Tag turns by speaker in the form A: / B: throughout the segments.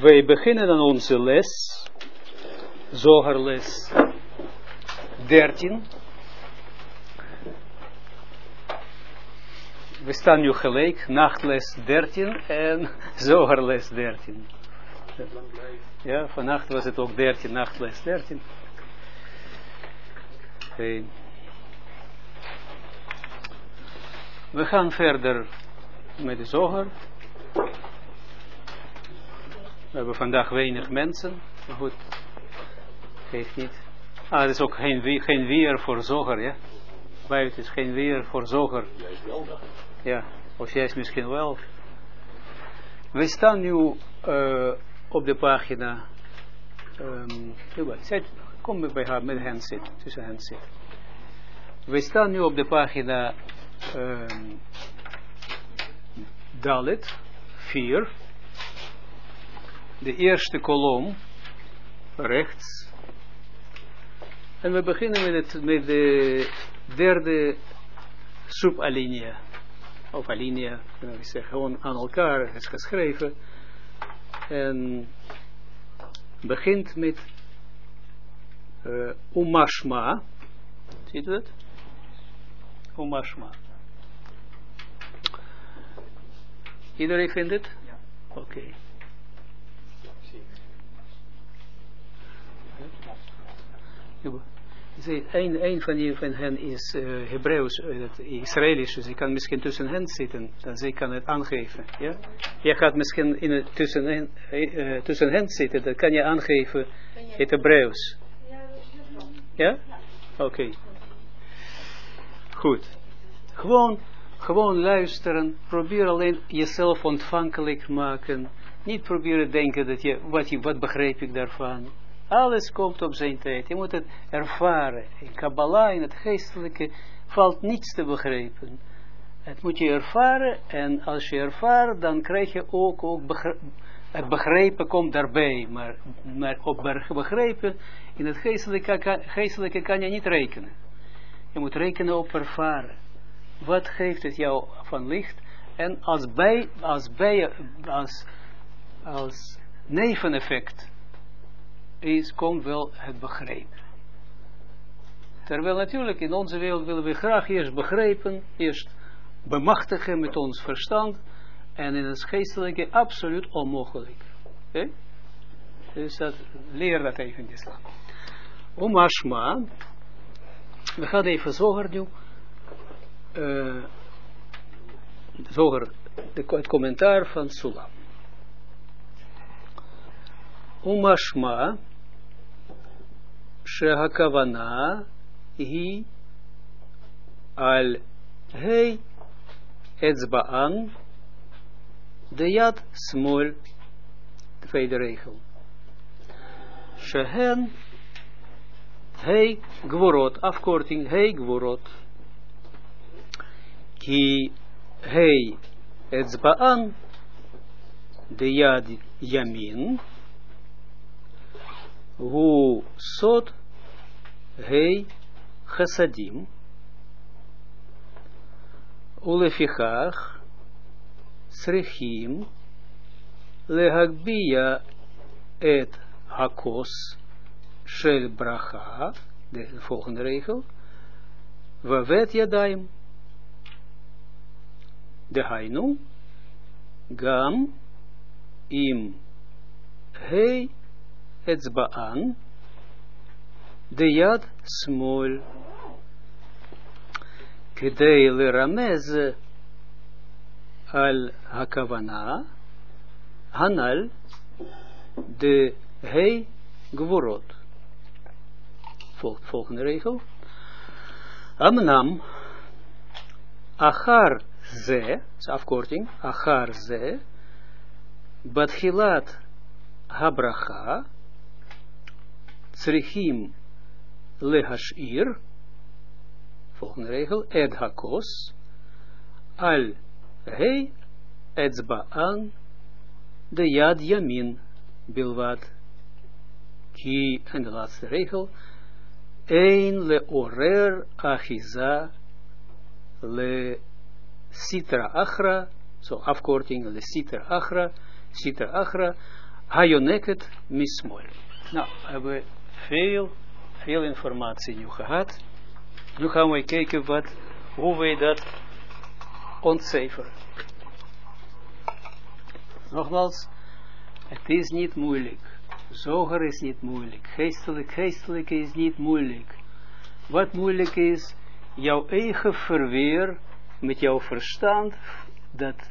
A: Wij beginnen aan onze les, zogerles 13. We staan nu gelijk, nachtles 13 en zogerles 13. Ja, vannacht was het ook 13, nachtles 13. Okay. We gaan verder met de zoger. We hebben vandaag weinig mensen, maar goed, geeft niet. Ah, het is ook geen, weer, geen weer voor zoger, ja. Buiten is geen weer voor zoger. Ja, of juist misschien wel. We staan nu uh, op de pagina. Um, zet, kom bij haar met hen zitten, tussen hen zitten. We staan nu op de pagina um, Dalit 4 de eerste kolom rechts. En we beginnen met, het, met de derde subalinea. Of alinea, kunnen we zeggen, gewoon aan elkaar is geschreven. En begint met uh, umashma. Ziet u dat? Umashma. Iedereen vindt het? Ja. Oké. Okay. Een, een van, die, van hen is uh, Hebreeuws, uh, Israëlisch, dus ik kan misschien tussen hen zitten, dan zij kan het aangeven. Ja? Je gaat misschien in het, tussen, hen, uh, tussen hen zitten, dan kan je aangeven het Hebreeuws. Ja? Oké. Goed. Gewoon, gewoon luisteren, probeer alleen jezelf ontvankelijk maken. Niet proberen denken dat je, wat, je, wat begrijp ik daarvan alles komt op zijn tijd. Je moet het ervaren. In Kabbalah, in het geestelijke, valt niets te begrijpen. Het moet je ervaren en als je ervaart, dan krijg je ook, ook het begrijpen komt daarbij. Maar, maar op begrijpen, in het geestelijke, geestelijke kan je niet rekenen. Je moet rekenen op ervaren. Wat geeft het jou van licht? En als bij, als bij, als, als neveneffect is, komt wel het begrepen. Terwijl natuurlijk in onze wereld willen we graag eerst begrijpen, eerst bemachtigen met ons verstand, en in het geestelijke absoluut onmogelijk. Okay? Dus dat, leer dat eventjes. Om Ashma, we gaan even zoger nu, uh, zoger, het commentaar van Sulam. Umashma Shehakavana hi al hei etzbaan de yad smol tweede regel. Shehen hei gvorot, afkorting hei gvorot. Ki hei etzbaan de yad hu sod hei chasadim ulefichach srechim lehagbia et hakos shel bracha, de volgende regel, wavet yadaim, de hainu, gam, im, Etzbaan, de jad smol. Kedei liramez al hakavana, hanal, de hei gvorot. Volgende regel. Amnam, achar ze, afkorting, achar ze, bathilat habracha, Tsrichim lehashir, volgende regel, ed hakos, al hei etzbaan, de yad yamin, bilwad, ki, en de laatste regel, een le orer achiza, le sitra achra, zo afkorting, le sitra achra, sitra achra, Hayoneket mismol. Nou, hebben veel, veel informatie nu gehad. Nu gaan we kijken wat, hoe wij dat ontcijferen. Nogmaals, het is niet moeilijk. Zoger is niet moeilijk. Geestelijk, geestelijk is niet moeilijk. Wat moeilijk is, jouw eigen verweer met jouw verstand, dat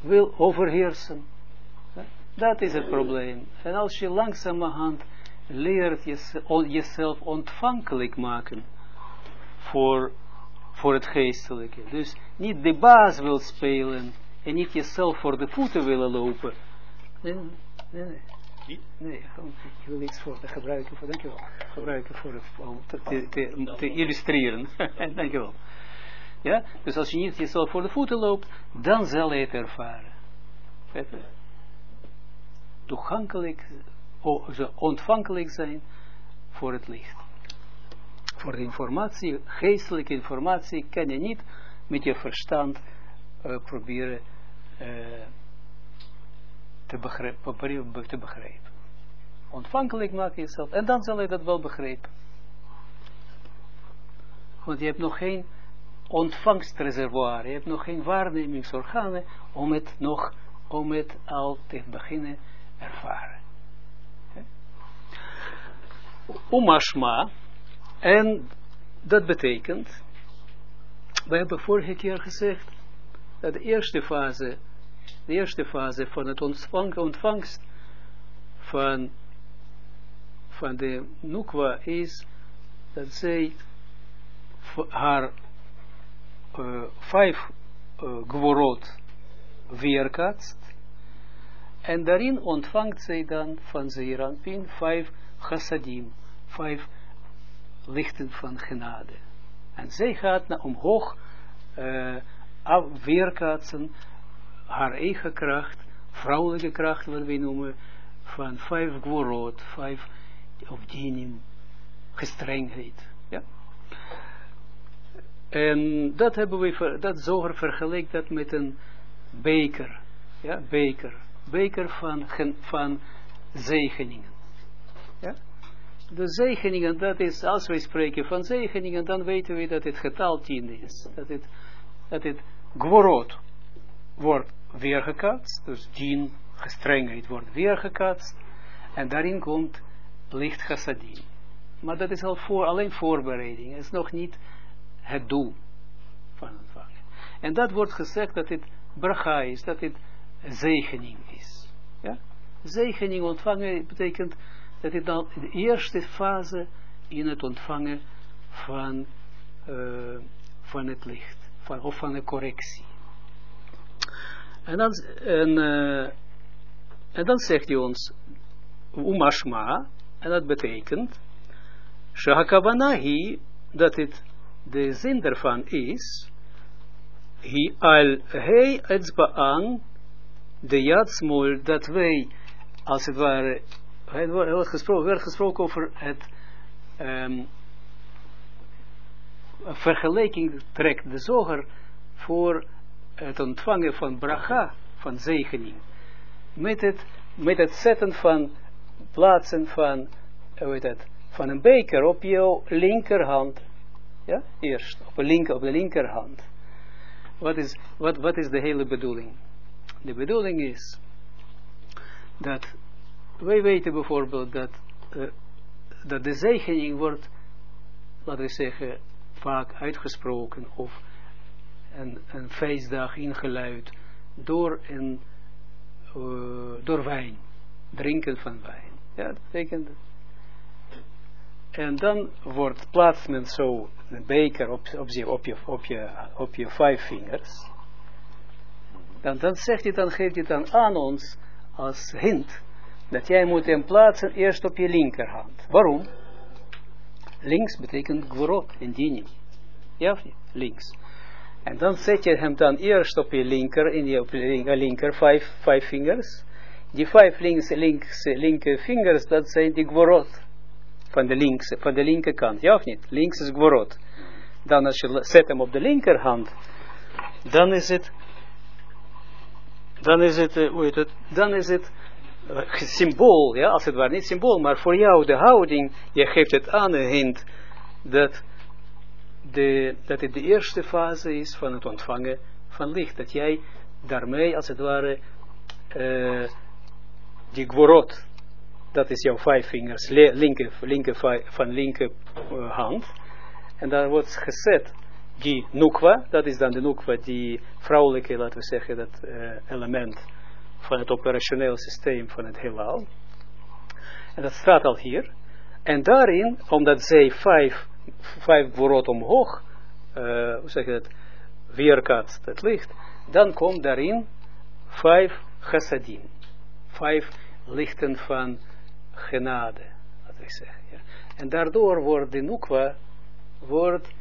A: wil overheersen. Dat is het probleem. En als je langzamerhand leert jezelf ontvankelijk maken voor, voor het geestelijke. Dus niet de baas wil spelen en niet jezelf voor de voeten willen lopen. Nee, nee, nee. Niet? Nee, ik wil iets voor gebruiken, voor, dankjewel, gebruiken voor het, om te, te, te illustreren. dankjewel. Ja, dus als je niet jezelf voor de voeten loopt, dan zal je het ervaren. Toegankelijk, ontvankelijk zijn voor het licht. Voor de informatie, geestelijke informatie, kan je niet met je verstand uh, proberen uh, te, begrijpen, te begrijpen. Ontvankelijk maak je jezelf, en dan zal je dat wel begrijpen. Want je hebt nog geen ontvangstreservoir, je hebt nog geen waarnemingsorganen om het nog, om het al te beginnen ervaren. Umashma, en dat betekent, we hebben vorige keer gezegd, dat de eerste fase, de eerste fase van het ontvangst van, van de Nukwa is dat zij haar uh, vijf uh, gworot weerkaatst en daarin ontvangt zij dan van Zeeranpin vijf chassadim, vijf lichten van genade. En zij gaat naar omhoog uh, weerkaatsen haar eigen kracht, vrouwelijke kracht, wat wij noemen, van vijf gworot, vijf of dinim, gestrengheid. Ja? En dat hebben we, dat zoger vergelijkt dat met een beker, ja, beker, beker van, van zegeningen. Ja? De zegeningen, dat is, als wij spreken van zegeningen, dan weten we dat het getal tien is. Dat het, dat het gworot wordt weergekaatst, dus tien gestrengheid wordt weergekaatst, en daarin komt licht chassadim. Maar dat is al voor, alleen voorbereiding, het is nog niet het doel van ontvangen. En dat wordt gezegd dat het bracha is, dat het zegening is. Ja? Zegening ontvangen betekent dat het dan de eerste fase in het ontvangen van, uh, van het licht, van, of van een correctie. En dan, en, uh, en dan zegt hij ons, umashma, en dat betekent, shahakavanahi, dat het de zin daarvan is, hi al hei etzba'an, de jatsmol, dat wij, als het ware, het werd gesproken, gesproken over het um, vergelijking trekt de zoger voor het ontvangen van bracha, van zegening, met het, met het zetten van plaatsen van, het, van een beker op jouw linkerhand ja, eerst, op, linker, op de linkerhand. Wat is, wat, wat is de hele bedoeling? De bedoeling is dat wij weten bijvoorbeeld dat, uh, dat de zegening wordt, laten we zeggen, vaak uitgesproken of een, een feestdag ingeluid door, een, uh, door wijn, drinken van wijn. Ja, dat betekent en dan wordt, plaatst men zo een beker op, op, je, op, je, op, je, op je vijf vingers. Dan, dan zegt hij, dan geeft hij dan aan ons als hint, dat jij moet hem plaatsen eerst op je linkerhand. Waarom? Links betekent gworot in dini. Ja of niet? Links. En dan zet je hem dan eerst op je linker, in je, op je linker, vijf, vijf vingers. Die vijf links, links, linker vingers, dat zijn die gworot van de, links, van de linkerkant, ja of niet? Links is gworot. Dan als je zet hem op de linkerhand, dan is het, dan is het, uh, het, dan is het symbool, ja, als het ware niet symbool, maar voor jou de houding, je geeft het aan een hint dat, de, dat het de eerste fase is van het ontvangen van licht. Dat jij daarmee, als het ware, uh, die gworot, dat is jouw vijf vingers, linker, linker van linker uh, hand, en daar wordt gezet die nukwa, dat is dan de nukwa, die vrouwelijke, laten we zeggen, dat element van het operationeel systeem van het heelal. En dat staat al hier. En daarin, omdat zij vijf, vijf gworot omhoog, uh, hoe zeg je dat, weerkaatst het licht, dan komt daarin vijf chassadim. Vijf lichten van genade, laten we zeggen. Ja. En daardoor wordt de nukwa, wordt,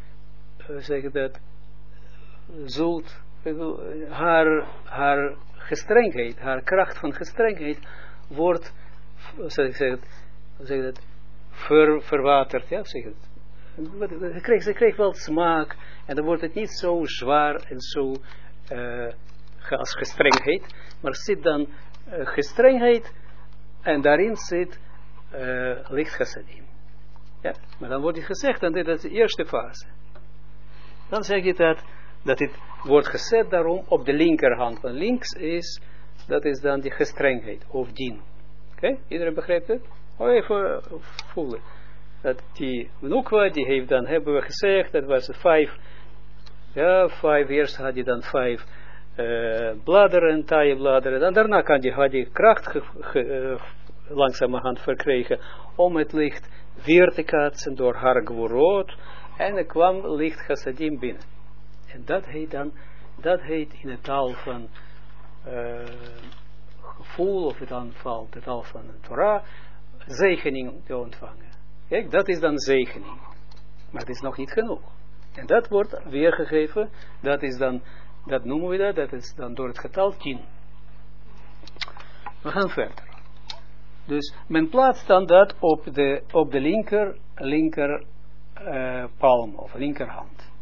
A: uh, zeg dat, zult, haar, haar gestrengheid, haar kracht van gestrengheid, wordt, zeg ik zeg, zeg dat, ver, verwaterd, ja, zeg het. Ze krijgt, ze krijgt wel smaak, en dan wordt het niet zo zwaar en zo uh, als gestrengheid, maar zit dan uh, gestrengheid, en daarin zit uh, licht chassadim. Ja, maar dan wordt het gezegd, en dit is de eerste fase. Dan zeg je dat, dat het wordt gezet daarom op de linkerhand. Want links is, dat is dan die gestrengheid, of dien. Oké, iedereen begrijpt het? Oh, even voelen. Dat die Nukwa, die heeft dan, hebben we gezegd, dat was vijf, ja, vijf, eerst had je dan vijf uh, bladeren, taaie bladeren, en daarna kan die, had je kracht ge, ge, uh, langzamerhand verkregen om het licht weer te kaatsen door haar gworot, en er kwam licht chassadim binnen. En dat heet dan, dat heet in de taal van uh, gevoel, of het aanvalt, de taal van de Torah, zegening te ontvangen. Kijk, dat is dan zegening. Maar het is nog niet genoeg. En dat wordt weergegeven, dat is dan, dat noemen we dat, dat is dan door het getal 10. We gaan verder. Dus men plaatst dan dat op de, op de linker, linker uh, palm of linkerhand.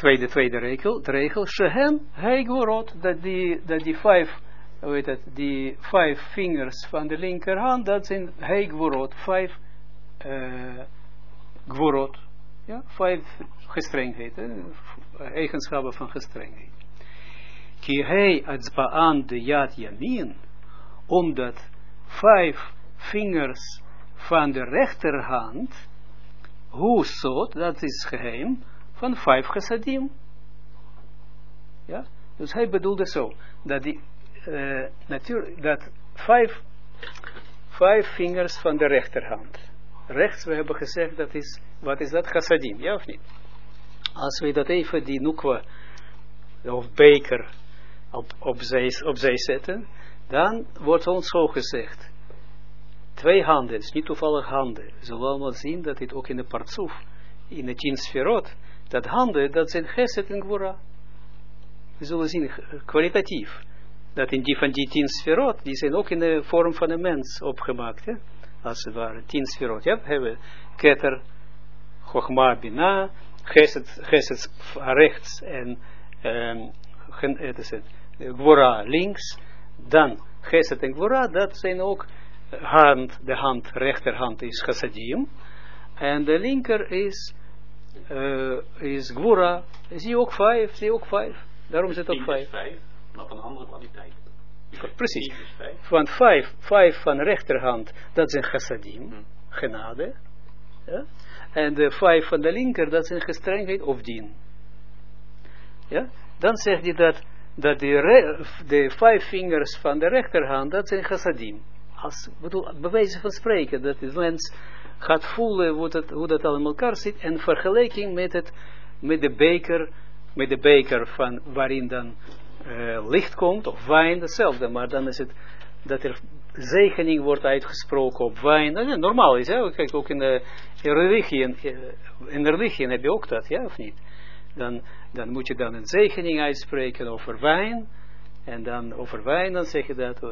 A: Tweede, tweede regel, de regel, Shehem, Heigorot, dat die, dat die vijf, weet het, die vijf vingers van de linkerhand, dat zijn Heigorot, vijf uh, ja, vijf gestrengheid, eigenschappen van gestrengheid. Ki hei atzbaan de yad yamin, omdat vijf vingers van de rechterhand, hoe zot, dat is geheim, van vijf chassadim. Ja, dus hij bedoelde zo, dat die, uh, natuur, dat vijf, vijf vingers van de rechterhand. Rechts, we hebben gezegd, dat is, wat is dat, chassadim, ja of niet? Als we dat even, die nukwa, of beker, op, opzij, opzij zetten, dan wordt ons zo gezegd, twee handen, het is niet toevallig handen, we zullen allemaal zien dat dit ook in de partsoef, in de tien dat handen, dat zijn geset en gwora. We zullen zien, kwalitatief. Dat in die van die tien sferot, die zijn ook in de vorm van een mens opgemaakt. Hè? Als het ware, tien sferot. Ja, hebben keter, chogma, bina, geset, geset rechts en um, het, gwora links. Dan geset en gwora, dat zijn ook hand, de hand, rechterhand is chassadim. En de linker is uh, is Gwura, zie je ook vijf, zie je ook vijf. Daarom zit ook vijf.
B: vijf, maar van een andere kwaliteit.
A: Precies. Want vijf, vijf van rechterhand, dat zijn chassadim, hmm. genade. Ja? En de vijf van de linker, dat zijn gestrengheid of dien. Ja? Dan zegt hij dat, dat de, de vijf vingers van de rechterhand, dat zijn chassadim. Als, bedoel, bewijzen van spreken, dat de mens gaat voelen hoe dat, hoe dat in elkaar zit en vergelijking met, het, met de beker, met de beker van waarin dan uh, licht komt, of wijn, hetzelfde, maar dan is het dat er zegening wordt uitgesproken op wijn, dat is normaal is, hè? kijk ook in de in religie, in, in de religie heb je ook dat, ja of niet? Dan, dan moet je dan een zegening uitspreken over wijn, en dan over wijn, dan zeg je dat,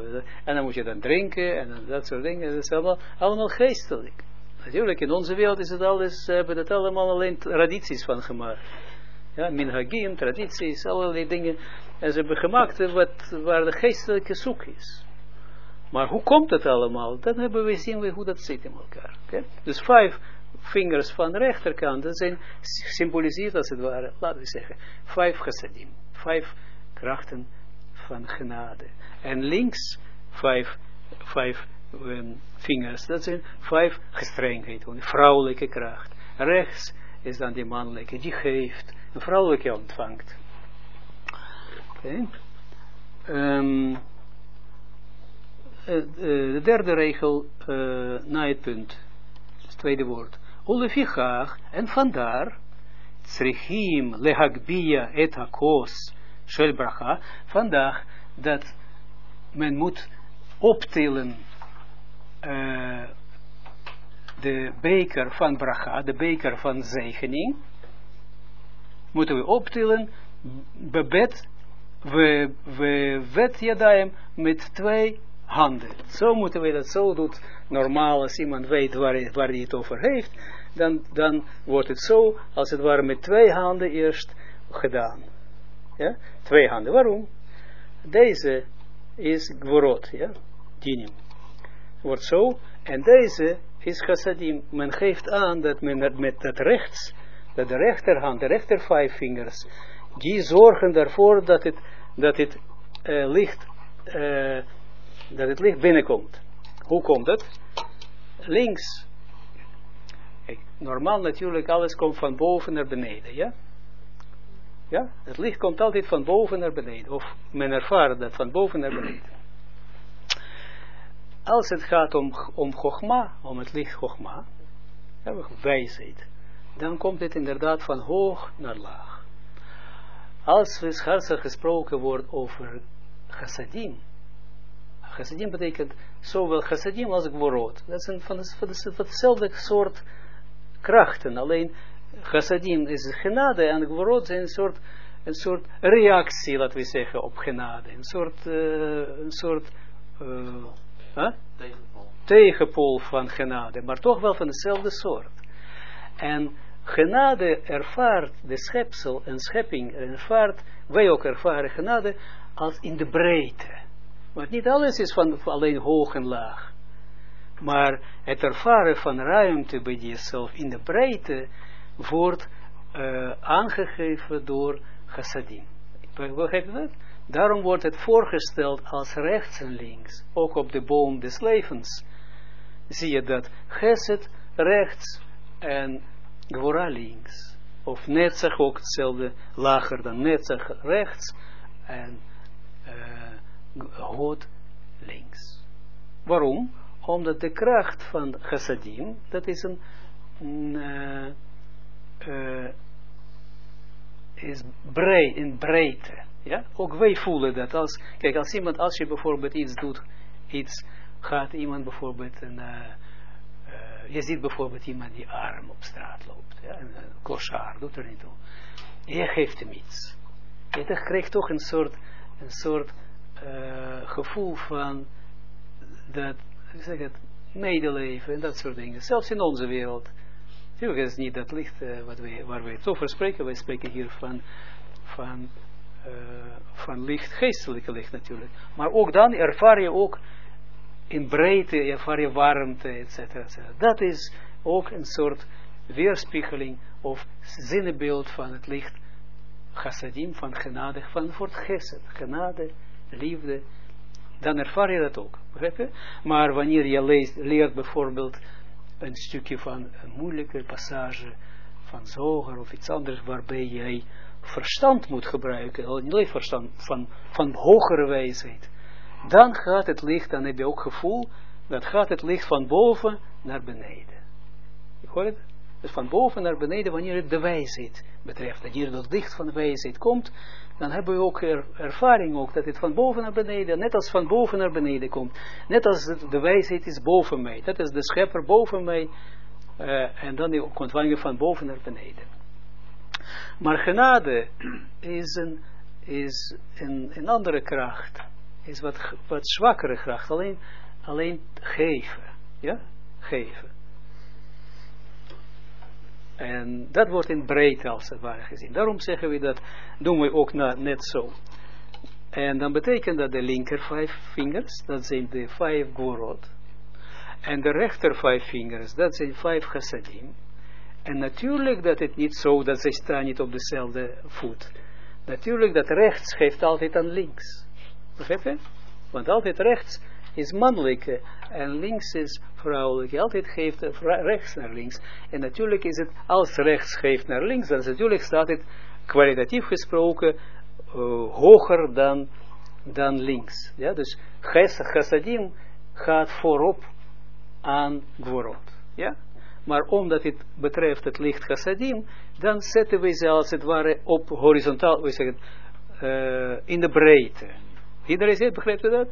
A: en dan moet je dan drinken, en dat soort dingen, dat is allemaal, allemaal geestelijk. Natuurlijk, in onze wereld is het alles, hebben het allemaal alleen tradities van gemaakt. Ja, minhagim, tradities, allerlei dingen. En ze hebben gemaakt wat, waar de geestelijke zoek is. Maar hoe komt het allemaal? Dan hebben we zien we hoe dat zit in elkaar. Dus vijf vingers van rechterkant, dat zijn symboliseerd als het ware, laten we zeggen, vijf chassadim, vijf krachten van genade. En links vijf, vijf um, vingers, dat zijn vijf gestrengheid, vrouwelijke kracht. Rechts is dan die mannelijke, die geeft, een vrouwelijke ontvangt. Okay. Um, de derde regel uh, na het punt, het tweede woord. Olefichach, en vandaar, tsrichim lehagbia et hakos shel bracha, vandaag dat men moet optillen uh, de beker van bracha, de beker van zegening, moeten we optillen, bebed, we, we wet jadaim met twee handen. Zo moeten we dat, zo doet normaal als iemand weet waar, waar hij het over heeft, dan, dan wordt het zo, als het ware met twee handen eerst gedaan. Ja, twee handen. Waarom? Deze is gvorot, ja, dinim. Wordt zo, en deze is chassadim. Men geeft aan dat men met dat rechts, dat de rechterhand, de rechter vijf vingers, die zorgen ervoor dat het, dat het uh, licht, uh, dat het licht binnenkomt. Hoe komt het? Links. Kijk, normaal natuurlijk alles komt van boven naar beneden, ja? Ja, het licht komt altijd van boven naar beneden. Of men ervaart dat van boven naar beneden. Als het gaat om, om Chogma, om het licht Chogma, wijsheid, dan komt het inderdaad van hoog naar laag. Als er gesproken wordt over chassadim, chassadim betekent zowel chassadim als gvorot. Dat zijn van, hetzelfde soort krachten, alleen chassadim is genade en gvorot zijn een soort, een soort reactie, laten we zeggen, op genade. Een soort, uh, een soort uh, huh? tegenpool. tegenpool van genade, maar toch wel van dezelfde soort. En genade ervaart de schepsel en schepping ervaart, wij ook ervaren genade als in de breedte. Want niet alles is van, van alleen hoog en laag. Maar het ervaren van ruimte bij jezelf in de breedte wordt uh, aangegeven door chassadim. Begrijp je dat? Daarom wordt het voorgesteld als rechts en links. Ook op de boom des levens zie je dat chesed rechts en gwora links. Of netzach ook hetzelfde, lager dan netzach rechts en uh, links. Waarom? Omdat de kracht van chassadim, dat is een, uh, uh, is breed, in breedte. Ja, ook wij voelen dat. Als, kijk, als iemand, als je bijvoorbeeld iets doet, iets, gaat iemand bijvoorbeeld een, uh, uh, je ziet bijvoorbeeld iemand die arm op straat loopt, ja, een, een doet er niet toe. Je geeft hem iets. Je krijgt toch een soort, een soort uh, gevoel van dat, ik zeg het, medeleven en dat soort dingen. Zelfs in onze wereld. Natuurlijk is niet dat licht wat we, waar we het over spreken. Wij spreken hier van, van, uh, van licht, geestelijke licht natuurlijk. Maar ook dan ervaar je ook in breedte, ervaar je warmte, et cetera, et cetera. Dat is ook een soort weerspiegeling of zinnebeeld van het licht chassadim, van genade, van het gesed, genade, liefde, dan ervaar je dat ook, begrijp je? Maar wanneer je leest, leert bijvoorbeeld een stukje van een moeilijke passage van zoger of iets anders, waarbij jij verstand moet gebruiken, niet alleen verstand, van, van hogere wijsheid, dan gaat het licht, dan heb je ook gevoel, dat gaat het licht van boven naar beneden. Je hoort het? Dus van boven naar beneden, wanneer het de wijsheid betreft. Dat hier het licht van de wijsheid komt, dan hebben we ook er, ervaring ook, dat het van boven naar beneden, net als van boven naar beneden komt. Net als de wijsheid is boven mij. Dat is de schepper boven mij. Uh, en dan ontvangen van boven naar beneden. Maar genade is een, is een, een andere kracht. Is wat, wat zwakkere kracht. Alleen, alleen geven. Ja? Geven. En dat wordt in breedte als het ware gezien. Daarom zeggen we dat, doen we ook na, net zo. En dan betekent dat de linker vijf vingers, dat zijn de vijf gorot. En de rechter vijf vingers, dat zijn vijf chassadim. En natuurlijk dat het niet zo, dat ze staan niet op dezelfde voet. Natuurlijk dat rechts geeft altijd aan links. Begrijp je? Want altijd rechts is mannelijke en links is vrouwelijke. Altijd geeft rechts naar links. En natuurlijk is het, als rechts geeft naar links, dan natuurlijk staat het kwalitatief gesproken uh, hoger dan, dan links. Ja, dus chassadim gaat voorop aan Gvorot. Ja? Maar omdat het betreft het licht chassadim, dan zetten we ze als het ware op horizontaal, we zeggen, uh, in de breedte. Iedereen zegt, begrijpt u dat?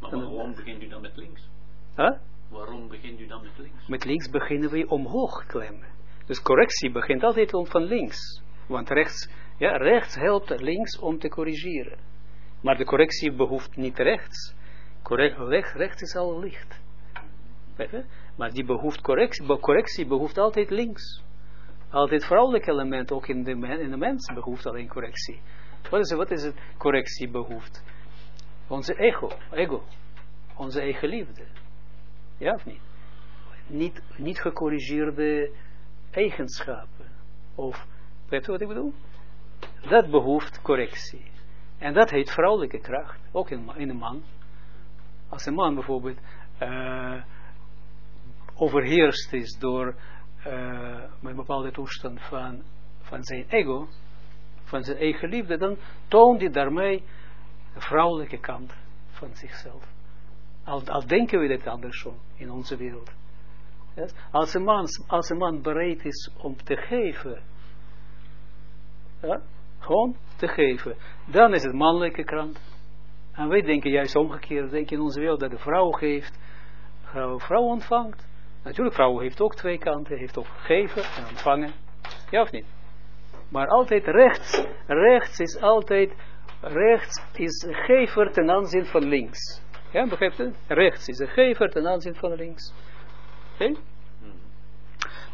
B: Maar waarom begint u dan met links?
A: Huh?
B: Waarom begint u dan met links?
A: Met links beginnen we omhoog klemmen. Dus correctie begint altijd van links. Want rechts, ja, rechts helpt links om te corrigeren. Maar de correctie behoeft niet rechts. Correct, rechts is al licht. Maar die behoeft correctie, correctie behoeft altijd links. Altijd vrouwelijk element, ook in de, in de mens behoeft alleen correctie. Wat is, wat is het correctie behoeft? Onze ego, ego. Onze eigen liefde. Ja of niet? Niet, niet gecorrigeerde eigenschappen. Of, weet je wat ik bedoel? Dat behoeft correctie. En dat heet vrouwelijke kracht. Ook in, een man. Als een man bijvoorbeeld uh, overheerst is door uh, een bepaalde toestand van, van zijn ego, van zijn eigen liefde, dan toont hij daarmee de vrouwelijke kant van zichzelf. Al, al denken we dat andersom in onze wereld. Als, een man, als een man bereid is om te geven, ja, gewoon te geven, dan is het mannelijke kant. En wij denken juist omgekeerd, denken in onze wereld dat de vrouw geeft, vrouw, vrouw ontvangt. Natuurlijk, vrouw heeft ook twee kanten, heeft ook geven en ontvangen. Ja of niet? Maar altijd rechts, rechts is altijd rechts is gever ten aanzien van links. Ja, begrijpt u? Rechts is een gever ten aanzien van links. Oké?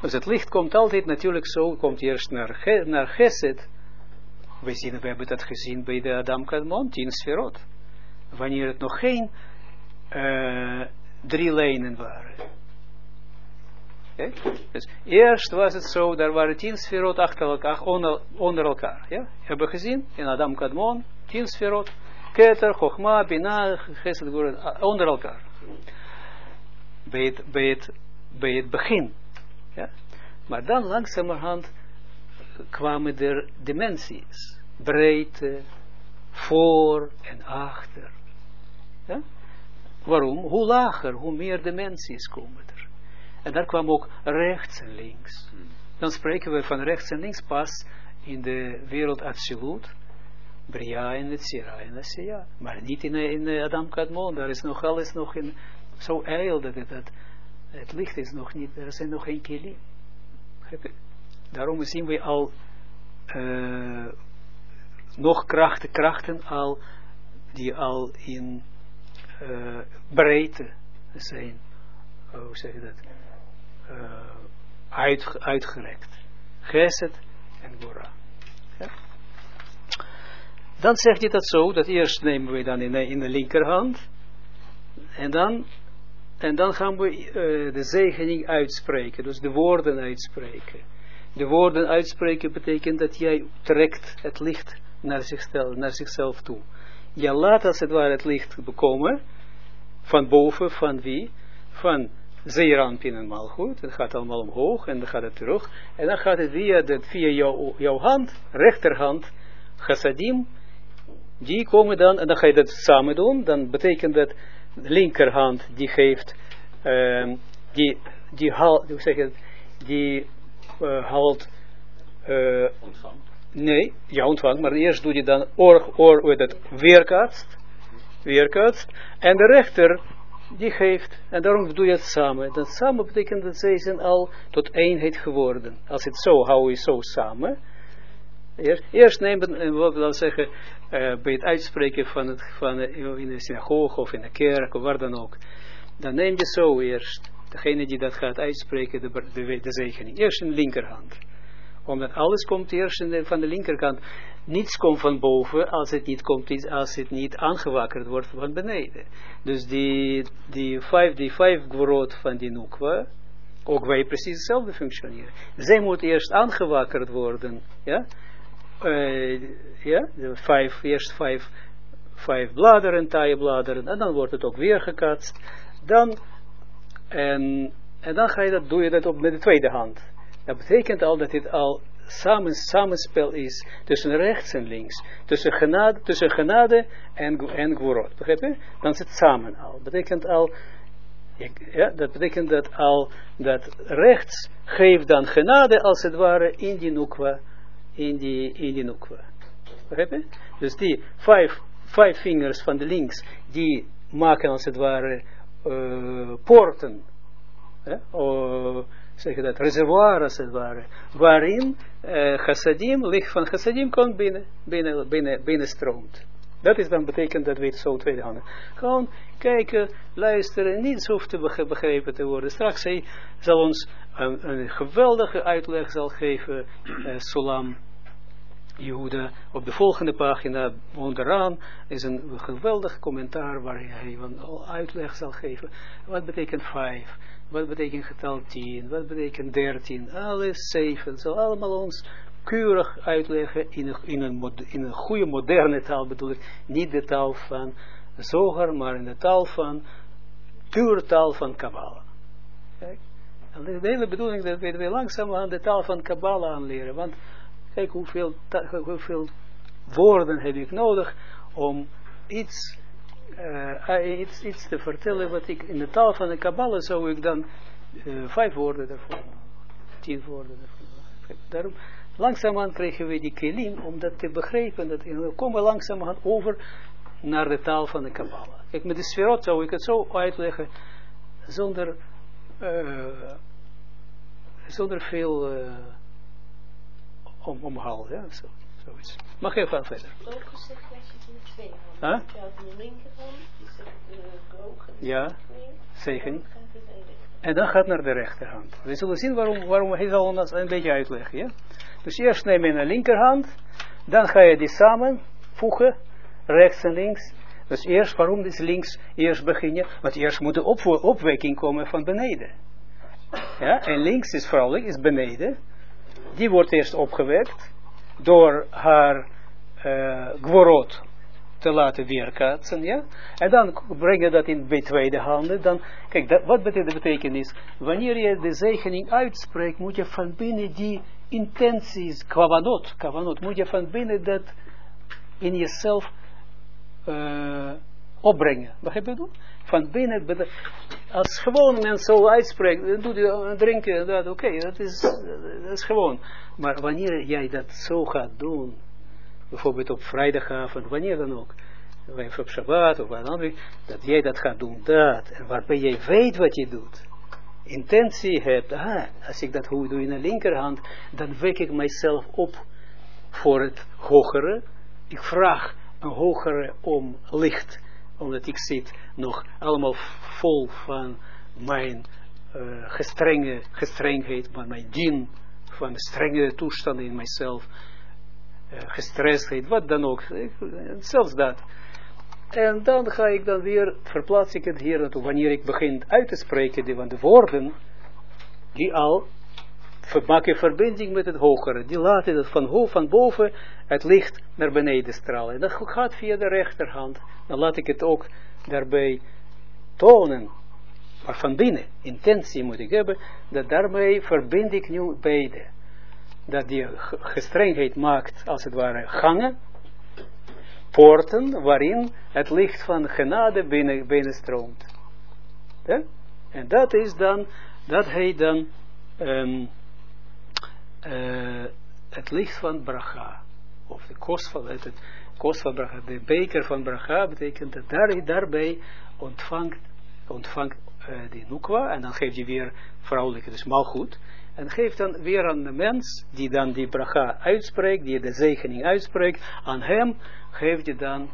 A: Dus het licht komt altijd natuurlijk zo, komt eerst naar, naar Geset. We, zien, we hebben dat gezien bij de Adam Kadmon, tien sferot. Wanneer het nog geen uh, drie lijnen waren. Dus eerst was het zo, daar waren tien sferot achter elkaar, onder, elkaar. Ja? Hebben gezien in Adam Kadmon, tien sferot, Keter, Chochma, Bina, Gesed, onder elkaar. Bij het, bij bij het begin. Ja? Maar dan langzamerhand kwamen er dimensies. Breedte, voor en achter. Ja? Waarom? Hoe lager, hoe meer dimensies komen. En daar kwam ook rechts en links. Dan spreken we van rechts en links pas in de wereld absoluut Bria en het Sira en het Maar niet in, in Adam Kadmon, daar is nog alles nog in, zo eil dat het, dat het licht is nog niet, er zijn nog geen kilim. Daarom zien we al uh, nog krachten, krachten al, die al in uh, breedte zijn, uh, hoe zeg je dat, uit, uitgerekt. Geset en Gora. Dan zegt hij dat zo, dat eerst nemen we dan in de, in de linkerhand. En dan, en dan gaan we uh, de zegening uitspreken, dus de woorden uitspreken. De woorden uitspreken betekent dat jij trekt het licht naar zichzelf, naar zichzelf toe. Je laat als het ware het licht bekomen, van boven, van wie? Van Zeeranpin en Malchut, het gaat allemaal omhoog en dan gaat het terug. En dan gaat het via, de, via jou, jouw hand, rechterhand, chassadim, die komen dan, en dan ga je dat samen doen, dan betekent dat de linkerhand die geeft, um, die, die haalt, hoe zeg je die uh, haalt, uh, nee, ja ontvangt, maar eerst doe je dan oor, oor, dat, weerkaatst, weerkaatst, en de rechter, die geeft, en daarom doe je het samen. Dat samen betekent dat zij zijn al tot eenheid geworden. Als het zo, hou je zo samen, Eerst, eerst nemen, eh, wat we zeggen, uh, bij het uitspreken van het, van, uh, in de synagoge of in de kerk of waar dan ook. Dan neem je zo eerst, degene die dat gaat uitspreken, de, de, de zegening. Eerst in de linkerhand. Omdat alles komt eerst van de linkerkant. Niets komt van boven als het niet komt, als het niet aangewakkerd wordt van beneden. Dus die, die vijf, die vijf van die nukwa, ook wij precies hetzelfde functioneren. Zij moet eerst aangewakkerd worden, ja. Uh, ja, de vijf, eerst vijf, vijf bladeren, taaie bladeren, en dan wordt het ook weer gekatst. Dan, en, en dan ga je dat, doe je dat op met de tweede hand. Dat betekent al dat dit al samen, samenspel is tussen rechts en links. Tussen genade, tussen genade en, en. Begrijp je? Dan het samen al. Betekent al, ja, dat betekent dat al, dat rechts geeft dan genade als het ware in die nukwa, in die, in die nukwa. Begrijp je? Dus die vijf, vijf vingers van de links, die maken als het ware uh, poorten. Uh, zeg je dat, reservoir als het ware, waarin uh, chassadim, licht van chassadim komt binnen, binnen, binnen, binnenstroomt. Dat is dan betekent dat weet zo tweede handen. Gewoon kijken, luisteren, niets hoeft te begrepen te worden. Straks hij zal ons een, geweldige uitleg zal geven, uh, Solam Jehuda. Op de volgende pagina onderaan is een geweldig commentaar waar hij een uitleg zal geven. Wat betekent vijf? Wat betekent getal 10? Wat betekent 13? Alles 7. Het zal allemaal ons keurig uitleggen in een, in een, in een goede moderne taal bedoel ik. Niet de taal van Zoger, maar in de taal van, pure taal van Kabbalah. Kijk. En de hele bedoeling dat we langzaam aan de taal van Kabbalah aanleren. Want kijk hoeveel, hoeveel woorden heb ik nodig om iets uh, iets, iets te vertellen wat ik in de taal van de Kabbalah zou ik dan uh, vijf woorden daarvoor, tien woorden daarvoor. Daarom, langzaamaan krijgen we die kelim om dat te begrijpen, dat we komen langzaamaan over naar de taal van de Kabbalah. Kijk, met de sferot zou ik het zo uitleggen, zonder, zonder veel om, omhaal, ja, zo, zoiets. Mag even verder? Huh?
C: de droge.
A: Ja, zegen. En dan gaat naar de rechterhand. We zullen zien waarom, waarom hij zal ons een beetje uitleggen. Ja? Dus eerst neem je een linkerhand, dan ga je die samen voegen, rechts en links. Dus eerst, waarom is links, eerst begin je, want eerst moet de op, opwekking komen van beneden. Ja, en links is vrouwelijk, is beneden. Die wordt eerst opgewekt door haar uh, gworot te laten weerkaatsen, ja. En dan breng je dat in bij tweede handen. Dan, kijk, dat, wat betekent de betekenis? Wanneer je de zegening uitspreekt, moet je van binnen die intenties, kavanot, kavanot, moet je van binnen dat in jezelf uh, opbrengen. Begrijp je dat? Van binnen, als gewoon mens zo uitspreekt, dan doet hij drinken, dat oké, okay, dat, is, dat is gewoon. Maar wanneer jij dat zo gaat doen, bijvoorbeeld op vrijdagavond, wanneer dan ook, of op Shabbat of wat dan ook, dat jij dat gaat doen, dat, en waarbij jij weet wat je doet, intentie hebt, ah, als ik dat hoe doe in de linkerhand, dan wek ik mijzelf op voor het hogere, ik vraag een hogere om licht, omdat ik zit nog allemaal vol van mijn uh, gestrenge, gestrengheid, van mijn dien, van de strenge toestanden in mijzelf, gestrestheid, wat dan ook, zelfs dat. En dan ga ik dan weer, verplaats ik het hier wanneer ik begin uit te spreken, die, van de woorden, die al maken verbinding met het hogere, die laten het van, van boven het licht naar beneden stralen. En dat gaat via de rechterhand, dan laat ik het ook daarbij tonen, maar van binnen, intentie moet ik hebben, dat daarmee verbind ik nu beide. Dat die gestrengheid maakt, als het ware, gangen, poorten, waarin het licht van genade binnen, binnenstroomt. Ja? En dat is dan, dat heet dan um, uh, het licht van bracha. Of de kost van het, het kost van bracha. De beker van bracha betekent dat daar, daarbij ontvangt, ontvangt uh, die nukwa. En dan geeft hij weer vrouwelijke, dus goed. En geeft dan weer aan de mens, die dan die bracha uitspreekt, die de zegening uitspreekt, aan hem geeft je dan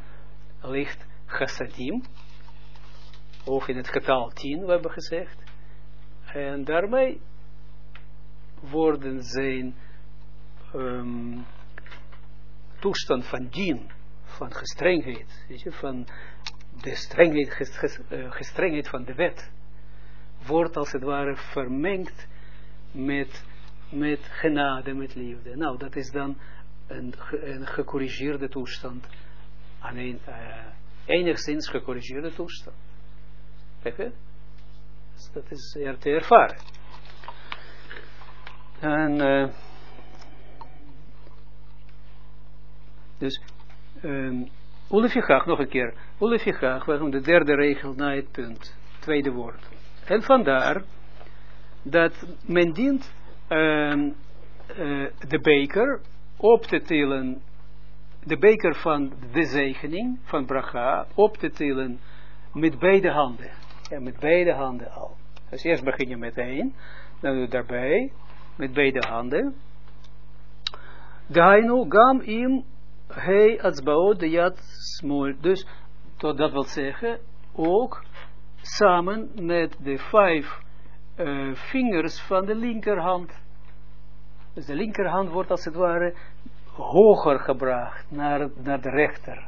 A: licht chassadim. Of in het getal 10, we hebben gezegd. En daarmee worden zijn ehm, toestand van dien, van gestrengheid, weet je, van de strengheid, eh, gestrengheid van de wet, wordt als het ware vermengd met, met genade, met liefde. Nou, dat is dan een, een gecorrigeerde toestand. Alleen, eh, enigszins gecorrigeerde toestand. Kijk? Dus dat is er te ervaren. En, eh, dus, um, Ulefichach, nog een keer. Ulefichach, waarom de derde regel na het punt. Tweede woord. En vandaar dat men dient ehm, eh, de beker op te tillen, de beker van de zegening, van bracha, op te tillen met beide handen. Ja, met beide handen al. Dus eerst begin je met één, dan doe je daarbij, met beide handen. Dainu gam im hei atzbaot de yad smol. Dus, tot dat wil zeggen, ook samen met de vijf eh, vingers van de linkerhand. Dus de linkerhand wordt als het ware hoger gebracht naar, naar de rechter.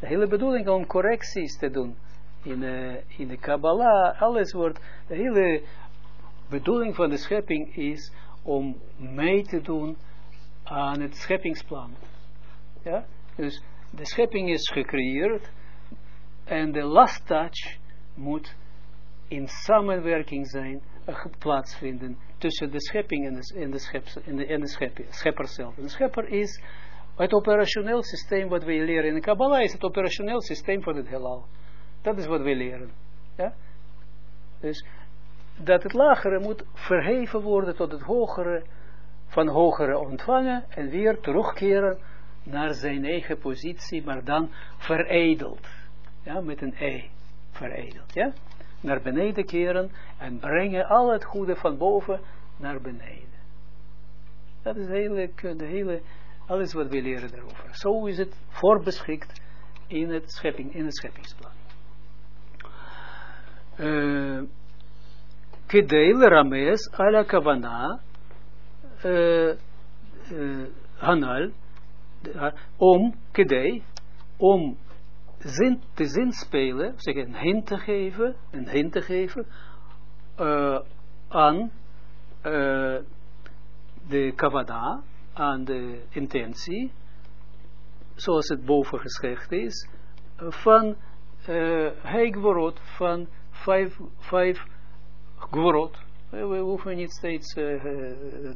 A: De hele bedoeling om correcties te doen in, eh, in de Kabbalah, alles wordt, de hele bedoeling van de schepping is om mee te doen aan het scheppingsplan. Ja? Dus de schepping is gecreëerd en de last touch moet in samenwerking zijn, plaatsvinden tussen de schepping en de, en de, de, schepper, schepper zelf. De schepper is het operationeel systeem wat we leren in de Kabbalah, is het operationeel systeem van het heelal. Dat is wat we leren. Ja? Dus dat het lagere moet verheven worden tot het hogere, van hogere ontvangen en weer terugkeren naar zijn eigen positie, maar dan veredeld. Ja, met een E. Veredeld, ja. Naar beneden keren en brengen al het goede van boven naar beneden. Dat is de hele, de hele, alles wat we leren daarover. Zo is het voorbeschikt in het, schepping, in het scheppingsplan. Uh, Kedei rames ala kavana uh, hanal om kedei om zin, te zin spelen, zeg een hint te geven, een hint te geven uh, aan uh, de kavana, aan de intentie, zoals het boven gezegd is, van uh, heigworot, van vijf, vijf gworot. We, we hoeven niet steeds uh,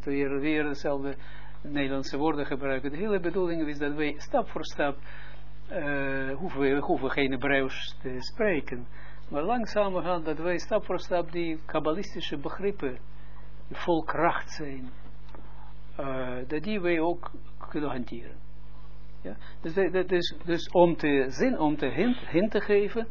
A: weer, weer dezelfde Nederlandse woorden gebruiken. De hele bedoeling is dat wij stap voor stap uh, hoeven, we hoeven geen Hebreeuws te spreken. Maar langzamerhand dat wij stap voor stap die kabbalistische begrippen vol kracht zijn. Uh, dat die wij ook kunnen hanteren. Ja? Dus, dat is, dus om te zin, om te hint, hint te geven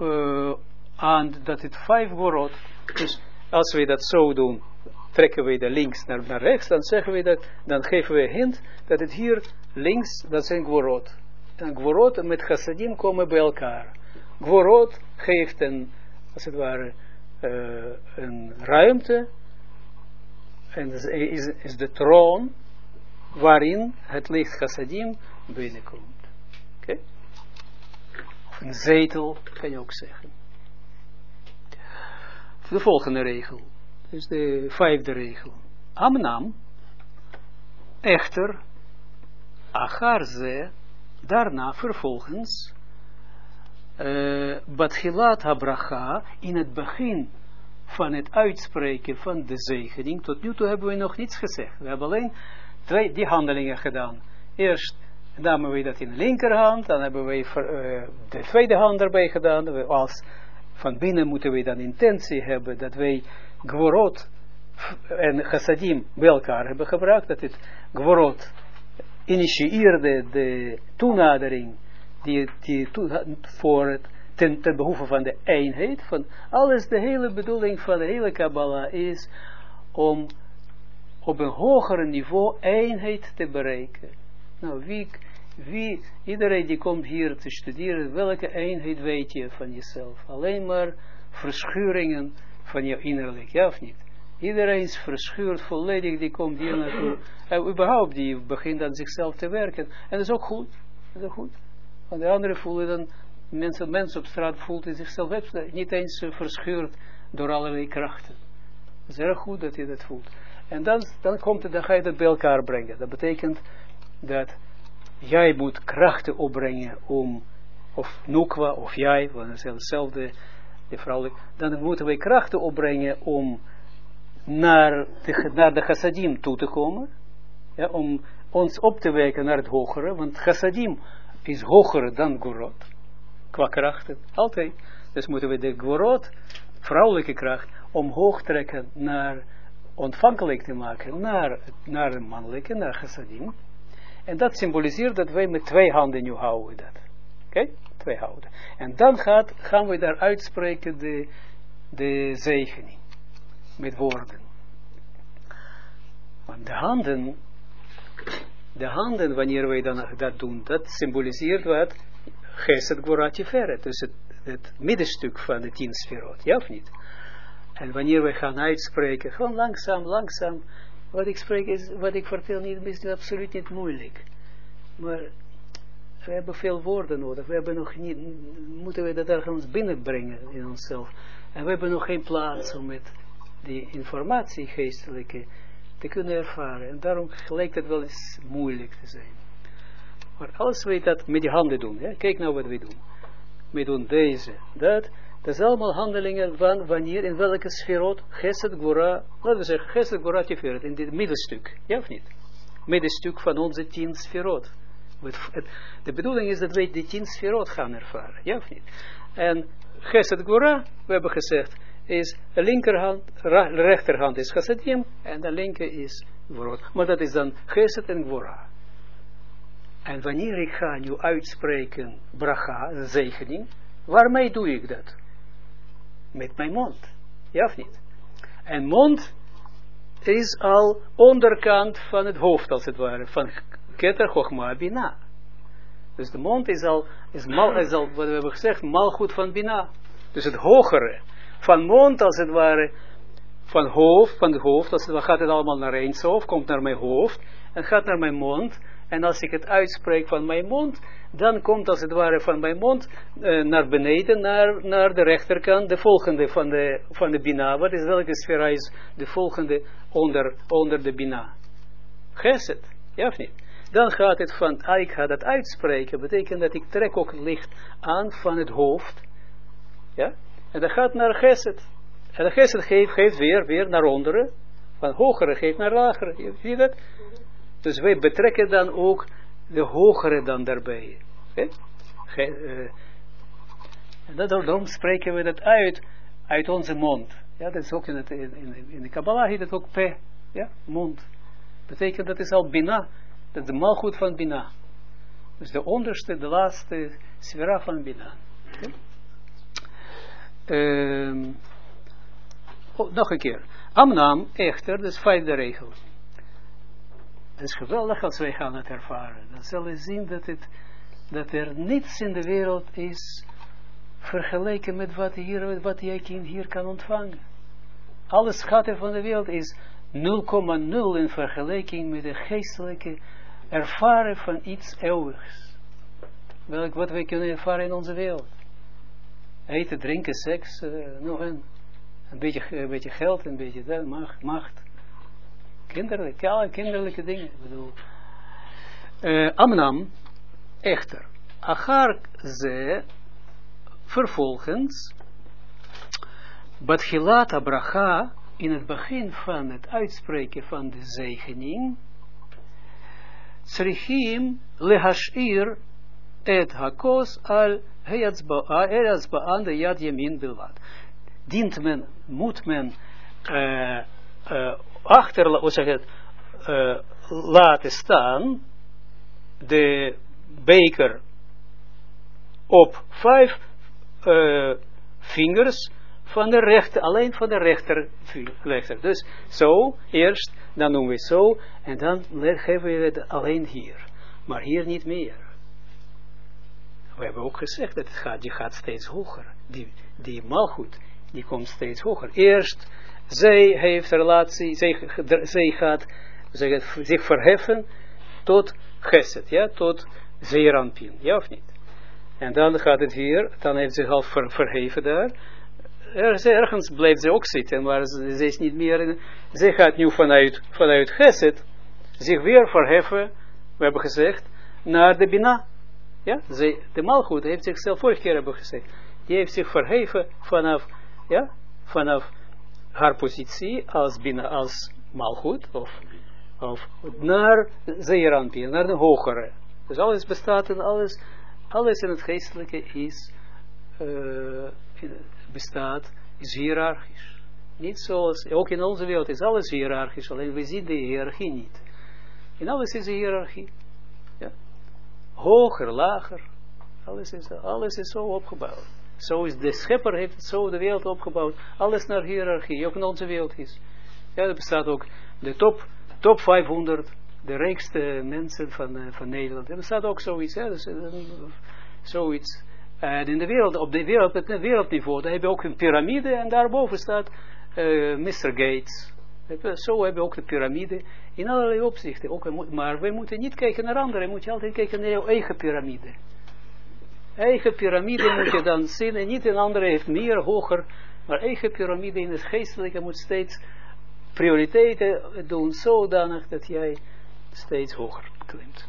A: uh, aan dat het vijf worot. Dus als we dat zo doen, trekken we de links naar, naar rechts, dan zeggen we dat, dan geven we hint dat het hier links, dat zijn gworot. En gworot met chassadim komen bij elkaar. Gworot geeft een, als het ware, een ruimte, en is, is, is de troon waarin het licht chassadim binnenkomt. Oké? Een zetel, kan je ook zeggen. De volgende regel. Dus de vijfde regel. Amnam, echter, acharze, daarna vervolgens, uh, Batchilat Habracha, in het begin van het uitspreken van de zegening, tot nu toe hebben we nog niets gezegd. We hebben alleen twee, die handelingen gedaan. Eerst namen we dat in de linkerhand, dan hebben we uh, de tweede hand erbij gedaan, als van binnen moeten we dan intentie hebben dat wij gworot en chassadim bij elkaar hebben gebruikt, dat het gworot initieerde de toenadering die, die voor het, ten, ten behoeve van de eenheid, van alles, de hele bedoeling van de hele Kabbalah is om op een hoger niveau eenheid te bereiken. Nou, wie, wie, iedereen die komt hier te studeren, welke eenheid weet je van jezelf? Alleen maar verschuringen van je innerlijk, ja of niet? Iedereen is verschuurd, volledig, die komt hier naartoe. En überhaupt, die begint aan zichzelf te werken. En dat is ook goed. Dat is ook goed. Want de anderen voelen dan, mensen, mensen op straat voelt zichzelf niet eens verschuurd door allerlei krachten. Het is erg goed dat je dat voelt. En dan, dan, komt het, dan ga je dat bij elkaar brengen. Dat betekent dat jij moet krachten opbrengen om, of Nukwa, of jij, want het is hetzelfde, de vrouwelijk, dan moeten wij krachten opbrengen om naar de, naar chassadim toe te komen, ja, om ons op te wijken naar het hogere, want chassadim is hoger dan gorot, qua krachten, altijd. Dus moeten we de gorot, vrouwelijke kracht, omhoog trekken naar ontvankelijk te maken, naar, naar de mannelijke, naar chassadim. En dat symboliseert dat wij met twee handen nu houden dat. Oké? Twee houden. En dan gaat, gaan we daar uitspreken de, de zegening. Met woorden. Want de handen, de handen, wanneer wij dan dat doen, dat symboliseert wat? Geset Gorat Tiferet. Dus het, het middenstuk van de tien sferot. Ja of niet? En wanneer we gaan uitspreken, gewoon langzaam, langzaam, wat ik spreek is, wat ik vertel niet, is absoluut niet moeilijk. Maar we hebben veel woorden nodig. We hebben nog niet, moeten we dat ergens binnenbrengen in onszelf. En we hebben nog geen plaats om met die informatie geestelijke te kunnen ervaren. En daarom lijkt het wel eens moeilijk te zijn. Maar als we dat met die handen doen, kijk nou wat we doen. We doen deze, dat, dat is allemaal handelingen van wanneer, in welke sferot, Geset Gora, laten we zeggen, Geset Gora Tiferet, in dit middenstuk, ja of niet? Middenstuk van onze tien sferot. De bedoeling is dat wij die tien sferot gaan ervaren, ja of niet? En Geset Gora, we hebben gezegd, is de linkerhand, rechterhand is Gesedim, en de linker is Gvorot. Maar dat is dan Geset en Gvora. En wanneer ik ga nu uitspreken, bracha, zegening, waarmee doe ik dat? met mijn mond. Ja of niet? En mond is al onderkant van het hoofd, als het ware, van Keter Chochma Bina. Dus de mond is al, is, mal, al, wat we hebben gezegd, malgoed van Bina. Dus het hogere van mond, als het ware, van hoofd, van het hoofd, als het gaat het allemaal naar eens komt naar mijn hoofd, en gaat naar mijn mond, en als ik het uitspreek van mijn mond, dan komt als het ware van mijn mond uh, naar beneden, naar, naar de rechterkant, de volgende van de, van de Bina. Wat is welke sfera is de volgende onder, onder de Bina? Geset, ja of niet? Dan gaat het van, ah, ik ga dat uitspreken, betekent dat ik trek ook licht aan van het hoofd. Ja? En dat gaat naar Geset. En de Geset geeft, geeft weer, weer naar onderen. Van hogere geeft naar lagere. Zie je dat? Dus wij betrekken dan ook de hogere dan daarbij. Okay? Uh, en dat, daarom spreken we dat uit, uit onze mond. Ja, dat is ook in, het, in, in de Kabbalah heet het ook P. Ja, mond. Betekent dat is al Bina. Dat is de malgoed van Bina. Dus de onderste, de laatste sfera van Bina. Oh, nog een keer. Amnam, echter, dat is vijfde regel. Het is geweldig als wij gaan het ervaren. Dan zullen we zien dat, het, dat er niets in de wereld is vergeleken met wat, hier, wat jij kind hier kan ontvangen. Alle schatten van de wereld is 0,0 in vergelijking met de geestelijke ervaren van iets eeuwigs. Welk wat wij kunnen ervaren in onze wereld. Eten, drinken, seks, uh, nog een, een, beetje, een beetje geld, een beetje dat, macht. kinderlijke, alle kinderlijke dingen. Ik bedoel. Uh, Amnam, echter, Agar ze vervolgens, Batchilata bracha, in het begin van het uitspreken van de zegening, Tsrichim lehashir et hakos al heyatzbaan de yad yamin bilvat. Dient men, moet men uh, uh, achter, hoe zeg het, uh, laten staan, de beker op vijf vingers van de rechter, alleen van de rechter, rechter. Dus zo, eerst, dan doen we zo, en dan geven we het alleen hier. Maar hier niet meer. We hebben ook gezegd dat het gaat, die gaat steeds hoger. Die, die malgoed, die komt steeds hoger. Eerst zij heeft relatie, zij, zij gaat het, zich verheffen tot Geset, ja, tot Zeeranpin, ja of niet? En dan gaat het hier, dan heeft ze zich al ver- verheven daar. Er, ergens blijft ze ook zitten, maar ze, ze is niet meer, in, ze gaat nu vanuit, vanuit Geset zich weer verheffen, we hebben gezegd, naar de Bina. Ja, ze, de Malchut heeft zichzelf, vorige keer hebben gezegd, die heeft zich verheven vanaf, ja, vanaf haar positie als Bina, als Malchut, of, of naar Zeeranpien, naar de hogere. Dus alles bestaat en alles, alles in het geestelijke is, in- bestaat, is hiërarchisch. Niet zoals, ook in onze wereld is alles hiërarchisch, alleen we zien de hiërarchie niet. In alles is een hiërarchie. Hoger, lager. Alles is, alles is zo opgebouwd. Zo is de schepper heeft zo de wereld opgebouwd. Alles naar hiërarchie. Ook in onze wereld is. Ja, er bestaat ook de top, top 500, de rijkste mensen van, eh, van Nederland. Er bestaat ook zoiets. Hè, dus, eh, zoiets. En in de wereld, op de wereld, het wereldniveau, dan heb je ook een piramide en daarboven staat eh Mr. Gates. Zo hebben we ook de piramide in allerlei opzichten. Ook, maar wij moeten niet kijken naar anderen, moet je altijd kijken naar jouw eigen piramide. Eigen piramide moet je dan zien, en niet een andere heeft meer, hoger, maar eigen piramide in het geestelijke moet steeds prioriteiten doen, zodanig dat jij steeds hoger klimt.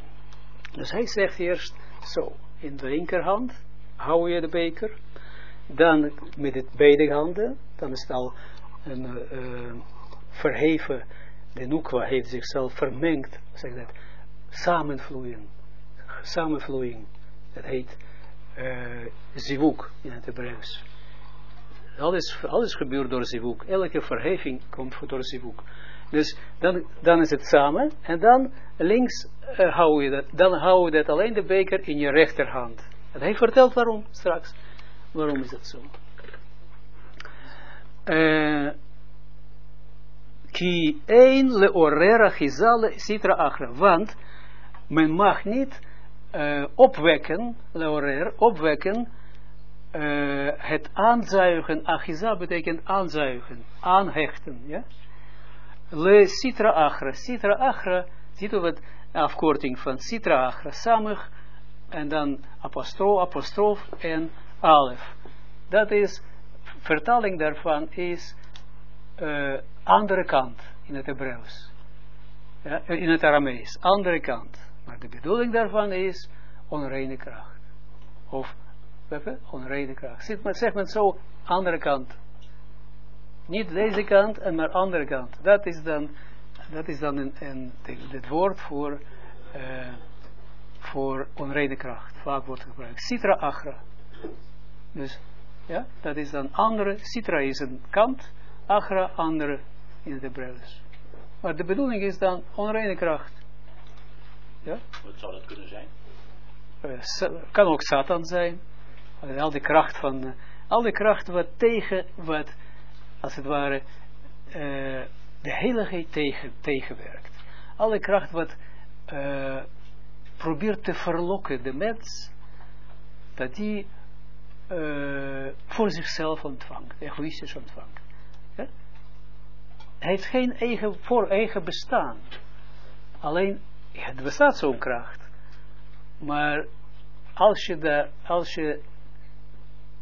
A: Dus hij zegt eerst zo, in de linkerhand hou je de beker, dan met het beide handen, dan is het al een eh, verheven, de nukwa heeft zichzelf vermengd, zeg dat, samenvloeien, samenvloeiing, dat heet uh, zivuk in het Hebreeuws. Alles, alles gebeurt door zivuk, elke verheving komt door zivuk. Dus dan, dan is het samen, en dan links uh, hou je dat, dan hou je dat alleen de beker in je rechterhand. En hij vertelt waarom straks. Waarom is dat zo? Uh, Ki een leorera gizale sitra achra. Want men mag niet uh, opwekken, leorer, opwekken, uh, het aanzuigen, achiza betekent aanzuigen, aanhechten, ja. Le sitra achra, sitra achra, ziet u wat afkorting van sitra achra, samig, en dan apostrof, apostrof en alef. Dat is, vertaling daarvan is uh, andere kant in het Hebreeuws. Ja, in het Aramees, andere kant. Maar de bedoeling daarvan is onreine kracht. Of, onreine kracht. Zit maar, zeg maar zo, andere kant. Niet deze kant, en maar andere kant. Dat is dan, dat is dan een, het woord voor, uh, voor onreine kracht. Vaak wordt gebruikt. Citra agra. Dus, ja, dat is dan andere. Citra is een kant, agra andere in het Hebreeuws. Maar de bedoeling is dan onreine kracht. Ja?
B: Wat zou dat kunnen zijn?
A: Uh, kan ook Satan zijn. Uh, al die kracht van, uh, al die kracht wat tegen, wat als het ware de heiligheid tegen, tegenwerkt. Alle kracht wat probeert te verlokken, de mens, dat die voor zichzelf ontvangt, egoïstisch ontvangt. Hij heeft geen eigen, voor eigen bestaan. Alleen, er bestaat zo'n kracht. Maar als je, daar, als je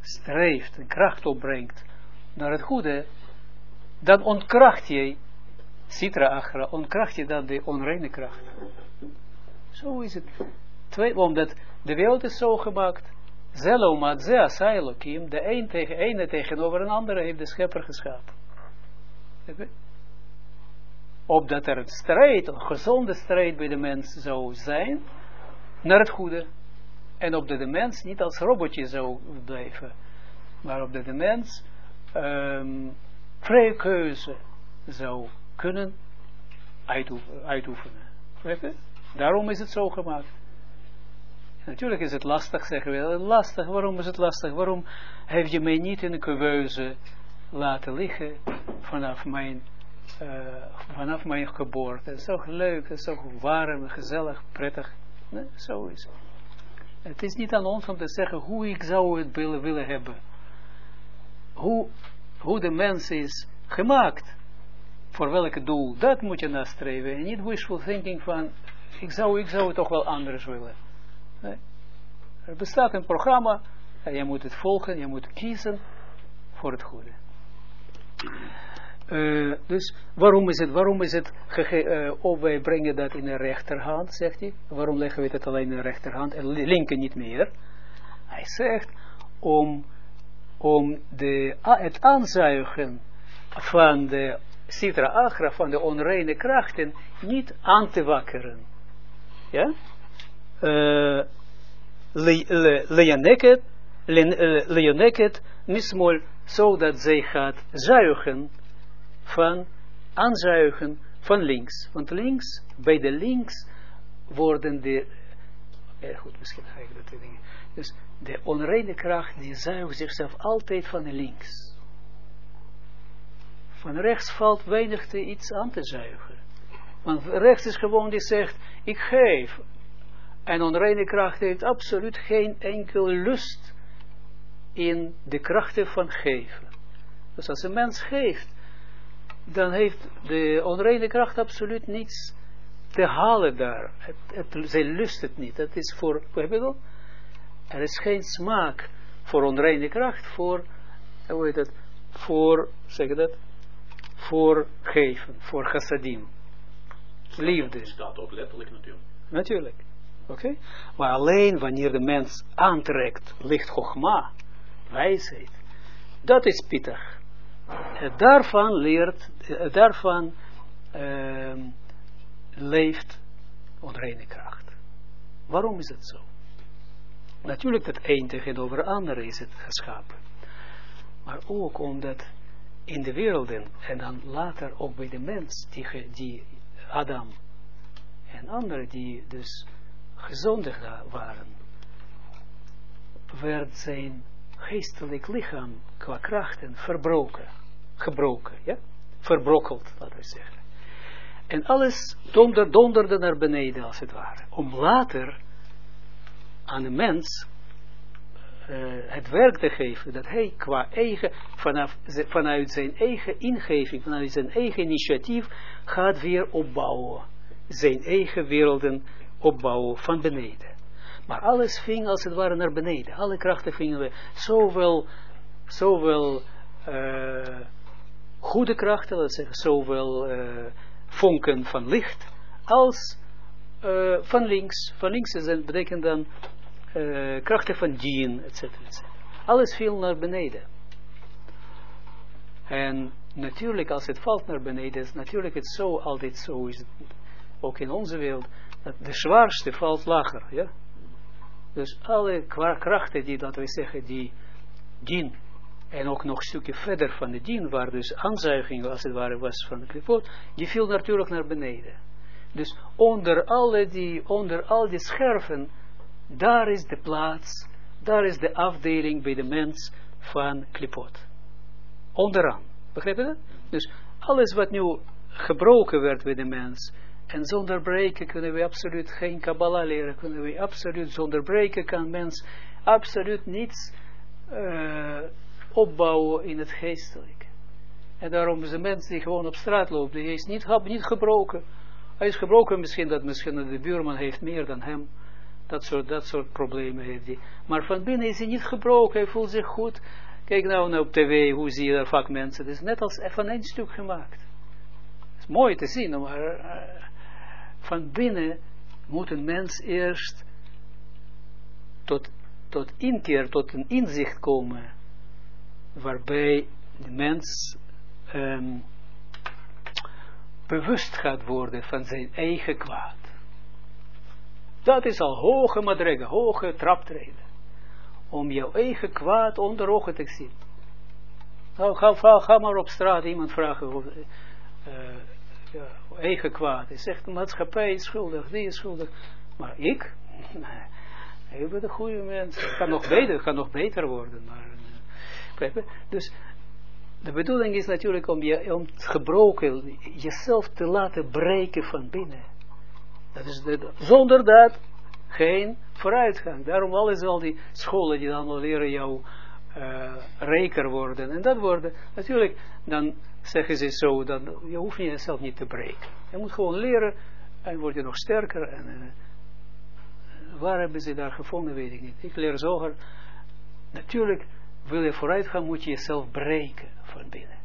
A: streeft en kracht opbrengt naar het goede, dan ontkracht je, citra achra, ontkracht je dan de onreine kracht. Zo is het. Twee, omdat de wereld is zo gemaakt, zelomat ze asailokim, de een tegen ene tegenover een andere heeft de schepper geschapen. Opdat er een strijd, een gezonde strijd bij de mens zou zijn, naar het goede. En opdat de mens niet als robotje zou blijven, maar opdat de mens um, vrije keuze zou kunnen uitoefenen. Daarom is het zo gemaakt. Natuurlijk is het lastig, zeggen we. Lastig, waarom is het lastig? Waarom heb je mij niet in een keuze laten liggen vanaf mijn, uh, vanaf mijn geboorte? Toch leuk, het is warm, gezellig, prettig. Nee, zo is het. Is niet aan ons om te zeggen hoe ik zou het willen, willen hebben. Hoe, hoe de mens is gemaakt. Voor welke doel, dat moet je nastreven. En niet wishful thinking van, ik zou, ik zou het toch wel anders willen. Er bestaat een programma, en je moet het volgen, je moet kiezen voor het goede. Uh, dus waarom is het, waarom is het, uh, of wij brengen dat in de rechterhand, zegt hij. Waarom leggen we het alleen in de rechterhand en linker niet meer? Hij zegt, om, om de, het aanzuigen van de Sitra Agra, van de onreine krachten, niet aan te wakkeren. Ja? Uh, Leoneket, Leoneket, mismol, zodat zij gaat zuigen van aanzuigen van links. Want links, bij de links worden de, eh, goed, misschien ga ik dat dingen. Dus de onreine kracht, die zuigt zichzelf altijd van links. Van rechts valt weinig te iets aan te zuigen. Want rechts is gewoon die zegt, ik geef. En onreine kracht heeft absoluut geen enkele lust in de krachten van geven. Dus als een mens geeft, dan heeft de onreine kracht absoluut niets te halen daar. Het, het, zij lust het niet. Dat is voor, hoe Er is geen smaak voor onreine kracht, voor, hoe heet het, voor, zeg je dat, voor geven, voor chassadim. Liefde.
B: Het staat ook letterlijk natuurlijk.
A: Natuurlijk. Oké? Maar alleen wanneer de mens aantrekt, ligt chogma, wijsheid. Dat is pittig. En daarvan leert, daarvan uh, leeft onreine kracht. Waarom is het zo? Natuurlijk dat een tegenover ander is het geschapen. Maar ook omdat in de werelden, en dan later ook bij de mens, die, die Adam en anderen die dus gezondig waren, werd zijn geestelijk lichaam qua krachten verbroken, gebroken, ja, verbrokkeld, laten we zeggen. En alles donder, donderde naar beneden, als het ware, om later aan de mens uh, het werk te geven, dat hij qua eigen, vanaf, vanuit zijn eigen ingeving, vanuit zijn eigen initiatief, gaat weer opbouwen. Zijn eigen werelden opbouwen van beneden. Maar alles ving als het ware naar beneden. Alle krachten vingen we zowel, zowel uh, goede krachten, laten zeggen, zowel uh, vonken van licht, als uh, van links. Van links is betekent dan krachten van dien, etc. Alles viel naar beneden. En natuurlijk, als het valt naar beneden, is natuurlijk het zo, altijd zo is het, ook in onze wereld, dat de zwaarste valt lager, ja. Dus alle krachten die, dat we zeggen, die dien, en ook nog een stukje verder van de dien, waar dus aanzuiging als het ware was van de klipot, die viel natuurlijk naar beneden. Dus onder, alle die, onder al die scherven, daar is de plaats, daar is de afdeling bij de mens van klipot. Onderaan. Begrijp je dat? Dus alles wat nu gebroken werd bij de mens, en zonder breken kunnen we absoluut geen Kabbalah leren. Kunnen we absoluut zonder breken kan mens absoluut niets uh, opbouwen in het geestelijk. En daarom is een mens die gewoon op straat loopt, die is niet, gebroken. Hij is gebroken misschien dat misschien de buurman heeft meer dan hem. Dat soort, dat soort problemen heeft hij. Maar van binnen is hij niet gebroken, hij voelt zich goed. Kijk nou, nou op tv, hoe zie je daar vaak mensen. Het is net als van één stuk gemaakt. Is mooi te zien, maar... Van binnen moet een mens eerst tot, tot inkeer, tot een inzicht komen, waarbij de mens um, bewust gaat worden van zijn eigen kwaad. Dat is al hoge madrega, hoge traptreden. Om jouw eigen kwaad onder ogen te zien. Nou, ga, maar op straat iemand vragen, uh, ja, eigen kwaad. Hij zegt, de maatschappij is schuldig, die is schuldig. Maar ik? Ik ben een goede mens. Het kan nog beter, kan nog beter worden. Maar, uh, dus de bedoeling is natuurlijk om, je, om het gebroken, jezelf te laten breken van binnen. Dat is de, zonder dat geen vooruitgang. Daarom alles al die scholen die dan leren jou eh, rijker worden. En dat worden, natuurlijk, dan zeggen ze zo, dan, je hoeft jezelf niet te breken. Je moet gewoon leren en word je nog sterker. En, eh, waar hebben ze daar gevonden, weet ik niet. Ik leer zoger. Natuurlijk, wil je vooruit gaan, moet je jezelf breken van binnen.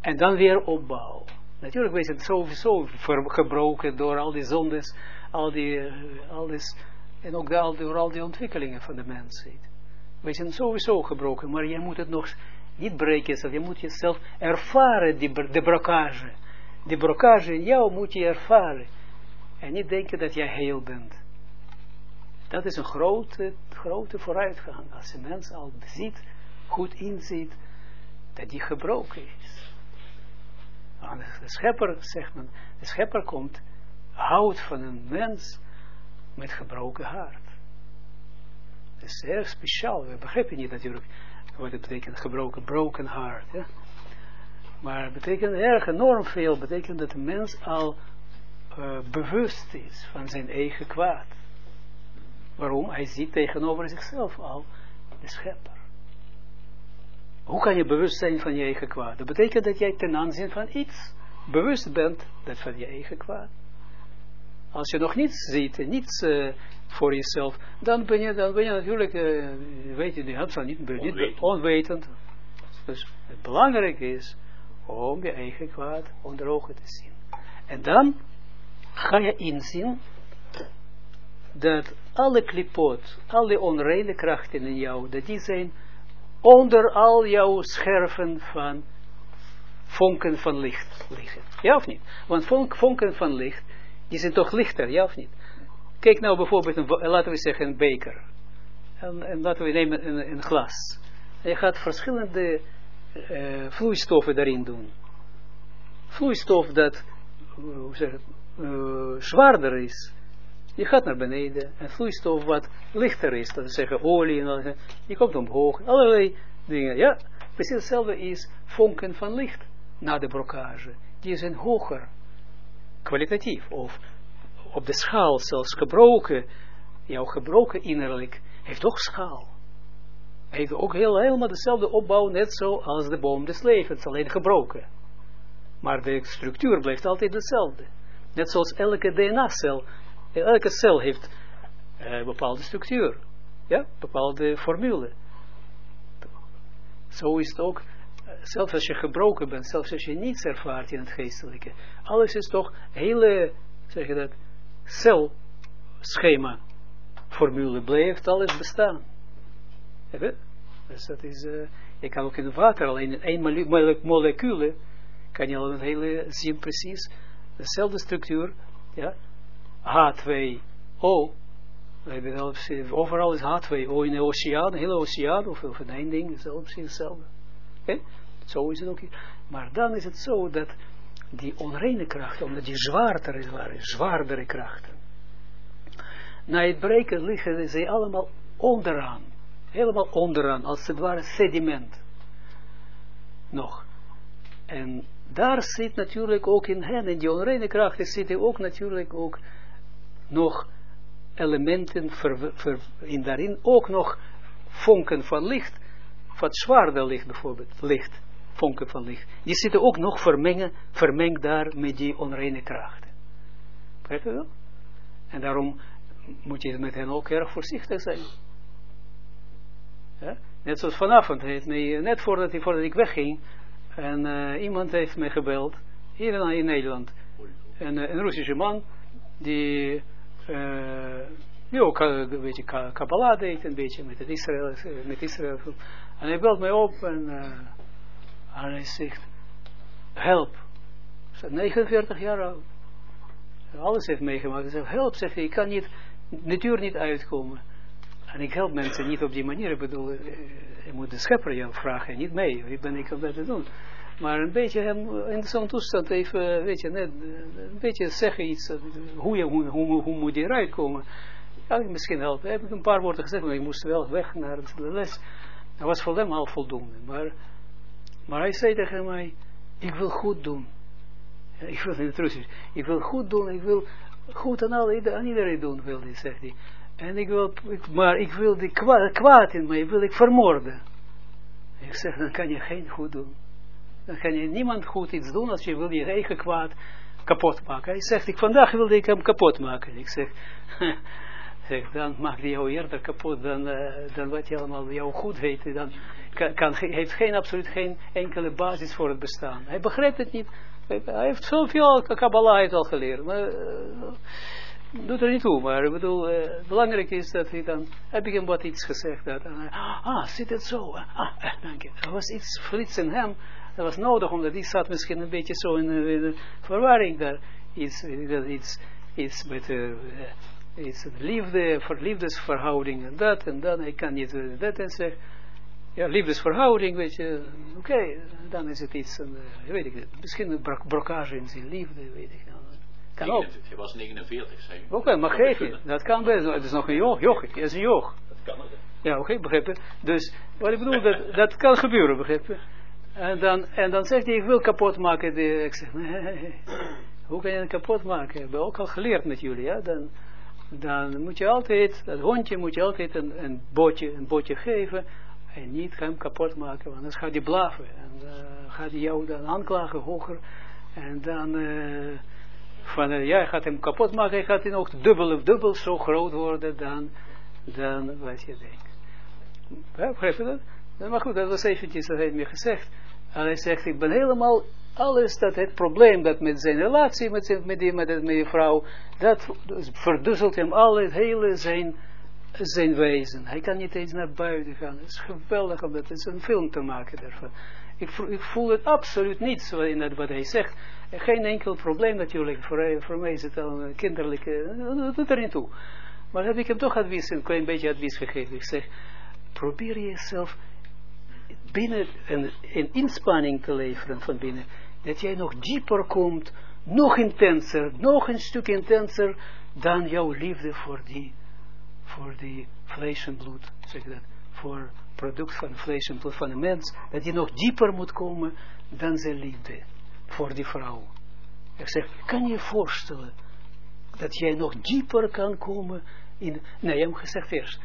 A: En dan weer opbouwen. Natuurlijk, wij zijn sowieso gebroken door al die zondes, al die, eh, al die en ook door al die ontwikkelingen van de mensheid. Wij zijn sowieso gebroken, maar je moet het nog niet breken, je moet jezelf ervaren, die, de brokage. Die brokage in jou moet je ervaren. En niet denken dat jij heel bent. Dat is een grote, grote vooruitgang. Als een mens al ziet, goed inziet, dat die gebroken is. Want de schepper, zegt men, de schepper komt, houdt van een mens met gebroken hart. Dat is zeer speciaal. We begrijpen niet natuurlijk wat het betekent, gebroken, broken heart. Ja? Maar het betekent erg enorm veel. betekent dat de mens al eh, bewust is van zijn eigen kwaad. Waarom? Hij ziet tegenover zichzelf al de schepper. Hoe kan je bewust zijn van je eigen kwaad? Dat betekent dat jij ten aanzien van iets bewust bent dat van je eigen kwaad. Als je nog niets ziet en niets uh, voor jezelf, dan ben je, dan ben je natuurlijk, uh, weet je, die hebt niet, niet onwetend. onwetend. Dus het belangrijke is om je eigen kwaad onder ogen te zien. En dan ga je inzien dat alle klipot, alle onreine krachten in jou, dat die zijn onder al jouw scherven van vonken van licht liggen. Ja of niet? Want vonk, vonken van licht, die zijn toch lichter, ja of niet? Kijk nou bijvoorbeeld, een, laten we zeggen een beker. En, en laten we nemen een, een glas. En je gaat verschillende uh, vloeistoffen daarin doen. Vloeistof dat, uh, hoe zeg zwaarder is, die gaat naar beneden. En vloeistof wat lichter is, dat is zeggen olie, en die komt omhoog. Allerlei dingen, ja. Precies hetzelfde is vonken van licht na de brokage. Die zijn hoger, kwalitatief. Of op de schaal zelfs gebroken, jouw gebroken innerlijk, heeft ook schaal. Heeft ook heel, helemaal dezelfde opbouw, net zo als de boom des levens, alleen gebroken. Maar de structuur blijft altijd dezelfde. Net zoals elke DNA-cel elke cel heeft een bepaalde structuur. Ja, bepaalde formule. Zo is het ook, zelfs als je gebroken bent, zelfs als je niets ervaart in het geestelijke. Alles is toch hele, zeg je dat, celschema formule blijft alles bestaan. Dus dat is, uh, je kan ook in het water alleen in één mole moleculen, kan je al een hele zien precies, dezelfde structuur, ja, H2O. Overal is H2O in de oceaan, hele oceaan, of, of in één ding, is het precies hetzelfde. Zo is het ook. Maar dan is het zo dat die onreine krachten, omdat die zwaarder waren, zwaardere krachten, na het breken liggen ze allemaal onderaan. Helemaal onderaan, als het ware sediment. Nog. En daar zit natuurlijk ook in hen, in die onreine krachten zitten ook natuurlijk ook nog elementen ver, in daarin, ook nog vonken van licht, van zwaarder licht bijvoorbeeld, licht, vonken van licht, die zitten ook nog vermengen, vermengd daar met die onreine krachten. Begrijp je wel? En daarom moet je met hen ook erg voorzichtig zijn. Net zoals vanavond, heeft mij, net voordat, voordat ik wegging, en uh, iemand heeft mij gebeld, hier in Nederland, een, een Russische man, die uh, die ook een beetje Kabbalah deed, een beetje met Israël, met Israël. En hij belt mij op en, en hij zegt, help. Zeg, 49 jaar oud. Alles heeft meegemaakt. Hij zegt, help, zegt hij, ik kan niet, natuur niet uitkomen. En ik help mensen niet op die manier. Ik bedoel, je moet de schepper jou vragen, niet mij. Wie ben ik om dat te doen? Maar een beetje hem in zo'n toestand even, weet je, net, een beetje zeggen iets, hoe, je, hoe, hoe, hoe moet je eruit komen. Kan ik misschien helpen. Heb ik een paar woorden gezegd, maar ik moest wel weg naar de les. Dat was voor hem al voldoende. Maar, maar hij zei tegen mij, ik wil goed doen. Ik wil in het Russisch, ik wil goed doen, ik wil goed aan, alle, aan iedereen doen, wil hij, zegt hij. En ik wil, maar ik wil die kwaad, kwaad in mij, wil ik vermoorden. Ik zeg, dan kan je geen goed doen. Dan kan je niemand goed iets doen als je wil je eigen kwaad kapot maken. Hij zegt, ik vandaag wilde ik hem kapot maken. Ik zeg, zeg dan maakt hij jou eerder kapot dan, eh, dan wat je allemaal jou goed heet. Dan kan, kan, heeft geen, absoluut geen enkele basis voor het bestaan. Hij begrijpt het niet. Hij heeft zoveel Kabbalah al geleerd. Maar, uh, doet er niet toe, maar ik bedoel, uh, belangrijk is dat hij dan, heb ik hem wat iets gezegd, dat, uh, ah, zit het zo, ah, dank je, er was iets flits in hem, dat was nodig, omdat die zat misschien een beetje zo in, de verwarring daar, iets, iets, iets met uh, iets liefde, voor liefdesverhouding en dat en dan, ik kan niet uh, dat en zeggen, ja, liefdesverhouding, weet je, oké, okay, dan is het iets, uh, weet ik niet, misschien een brok brokage in zijn liefde, weet ik kan ook.
B: Je was 49, zei.
A: Oké, okay, maar geef je. Dat kan best. Het is nog een joch. joch. Het is een joch.
B: Dat kan ook.
A: Ja, oké, okay, je. Dus, wat ik bedoel, dat, dat kan gebeuren, begrijp je. En dan, en dan zegt hij, ik wil kapot maken. Die, ik zeg, nee, hoe kan je het kapot maken? We hebben ook al geleerd met jullie, ja. Dan, dan moet je altijd, dat hondje moet je altijd een, een, botje, een botje geven. En niet hem kapot maken, want anders gaat hij blaven. En uh, gaat hij jou dan aanklagen hoger. En dan... Uh, van uh, ja, gaat hem kapot maken, hij gaat hij nog dubbel of dubbel zo groot worden dan, dan wat je denkt. Ja, begrijp je dat? Maar goed, dat was eventjes, dat heeft me gezegd. En hij zegt, ik ben helemaal, alles dat het probleem dat met zijn relatie met, zijn, met, die, met, met die vrouw, dat verduzzelt hem al het hele zijn, zijn wezen. Hij kan niet eens naar buiten gaan. Het is geweldig om dat, is een film te maken daarvan. Ik, ik voel het absoluut niet in dat wat hij zegt. Geen enkel probleem natuurlijk. Voor, voor mij is het al een kinderlijke... Dat doet er niet toe. Maar heb ik hem toch advies, een klein beetje advies gegeven. Ik zeg, probeer jezelf binnen een, een inspanning te leveren van binnen. Dat jij nog dieper komt, nog intenser, nog een stuk intenser dan jouw liefde voor die, voor die vlees en bloed, zeg dat, voor product van vlees en bloed van de mens, dat je nog dieper moet komen dan zijn liefde voor die vrouw. Ik zeg, kan je voorstellen dat jij nog dieper kan komen in... Nee, je hebt gezegd eerst,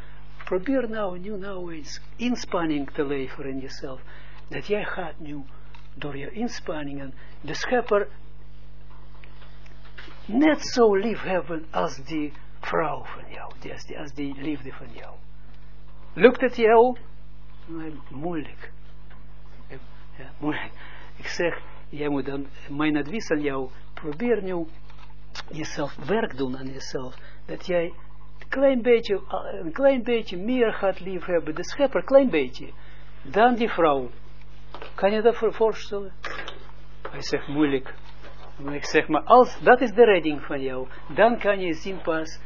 A: probeer nou, nu nou eens inspanning te leveren in jezelf. Dat jij gaat nu door je inspanningen de schepper net zo lief hebben als die vrouw van jou, als die, als die liefde van jou. Lukt het jou? Moeilijk. Ja, moeilijk. Ik zeg, jij moet dan, mijn advies aan jou, probeer nu jezelf werk doen aan jezelf, dat jij klein beetje, een klein beetje meer gaat liefhebben, de schepper, klein beetje, dan die vrouw. Kan je dat voorstellen? Hij zegt moeilijk. Maar ik zeg, maar als dat is de redding van jou, dan kan je zien pas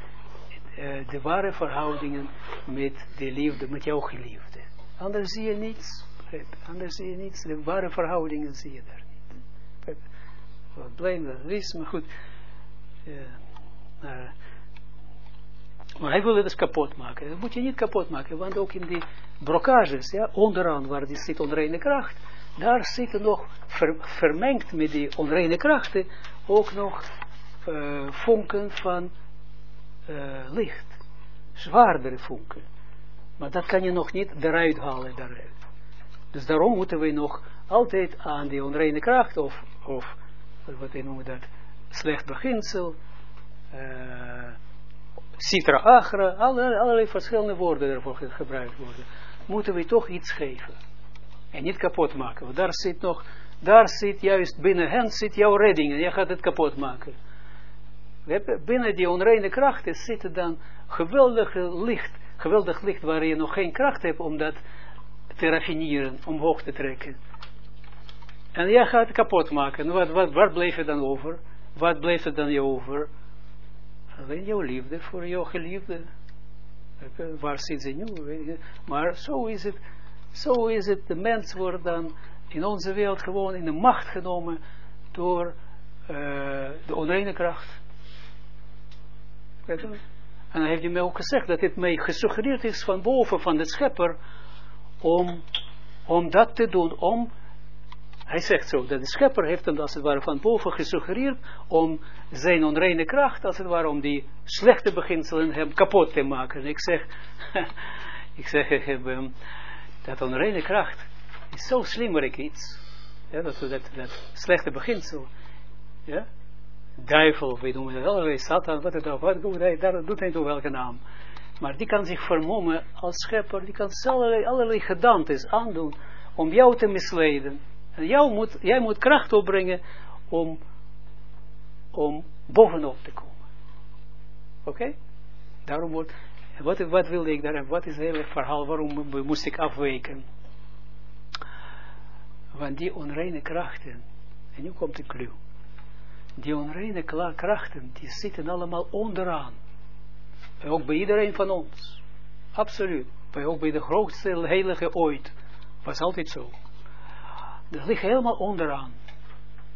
A: uh, de ware verhoudingen met de liefde, met jouw geliefde. Anders zie je niets. Anders zie je niets. De ware verhoudingen zie je daar niet. Wat blame dat is, maar goed. Uh, maar hij wil het dus kapot maken. Dat moet je niet kapot maken, want ook in die brokages, ja, onderaan waar die zit onreine kracht, daar zitten nog ver, vermengd met die onreine krachten ook nog uh, vonken van licht. Zwaardere vonken. Maar dat kan je nog niet eruit halen daaruit. Dus daarom moeten we nog altijd aan die onreine kracht, of, of wat noemen dat, slecht beginsel, uh, citra agra, allerlei, allerlei verschillende woorden ervoor gebruikt worden, moeten we toch iets geven. En niet kapot maken. Want daar zit nog, daar zit juist binnen hen zit jouw redding en jij gaat het kapot maken. Binnen die onreine krachten zit dan geweldig licht, geweldig licht waar je nog geen kracht hebt om dat te raffineren, omhoog te trekken. En jij gaat het kapot maken. Wat, wat, waar blijft het dan over? Wat blijft er dan over? Alleen jouw liefde voor jouw geliefde. Waar zit ze nu? Maar zo is het. Zo is het. De mens wordt dan in onze wereld gewoon in de macht genomen door uh, de onreine kracht. En dan heeft hij mij ook gezegd dat het mij gesuggereerd is van boven, van de schepper, om, om dat te doen, om, hij zegt zo, dat de schepper heeft hem als het ware van boven gesuggereerd, om zijn onreine kracht, als het ware, om die slechte beginselen hem kapot te maken. En ik zeg, ik zeg hem, dat onreine kracht, is zo slimmerik iets. Ja, dat, dat, dat slechte beginsel. Ja, duivel, we noemen het allerlei Satan, wat het ook, wat doet hij, daar doet hij toch welke naam. Maar die kan zich vermommen als schepper, die kan allerlei, allerlei gedantes aandoen om jou te misleiden. En moet, jij moet kracht opbrengen om, om bovenop te komen. Oké? Daarom wordt, wat, wat wilde ik daar, wat is het hele verhaal, waarom moest ik afweken? Want die onreine krachten, en nu komt de clue, die onreine krachten, die zitten allemaal onderaan. Ook bij iedereen van ons. Absoluut. Bij, ook bij de grootste heilige ooit. Was altijd zo. Dat ligt helemaal onderaan.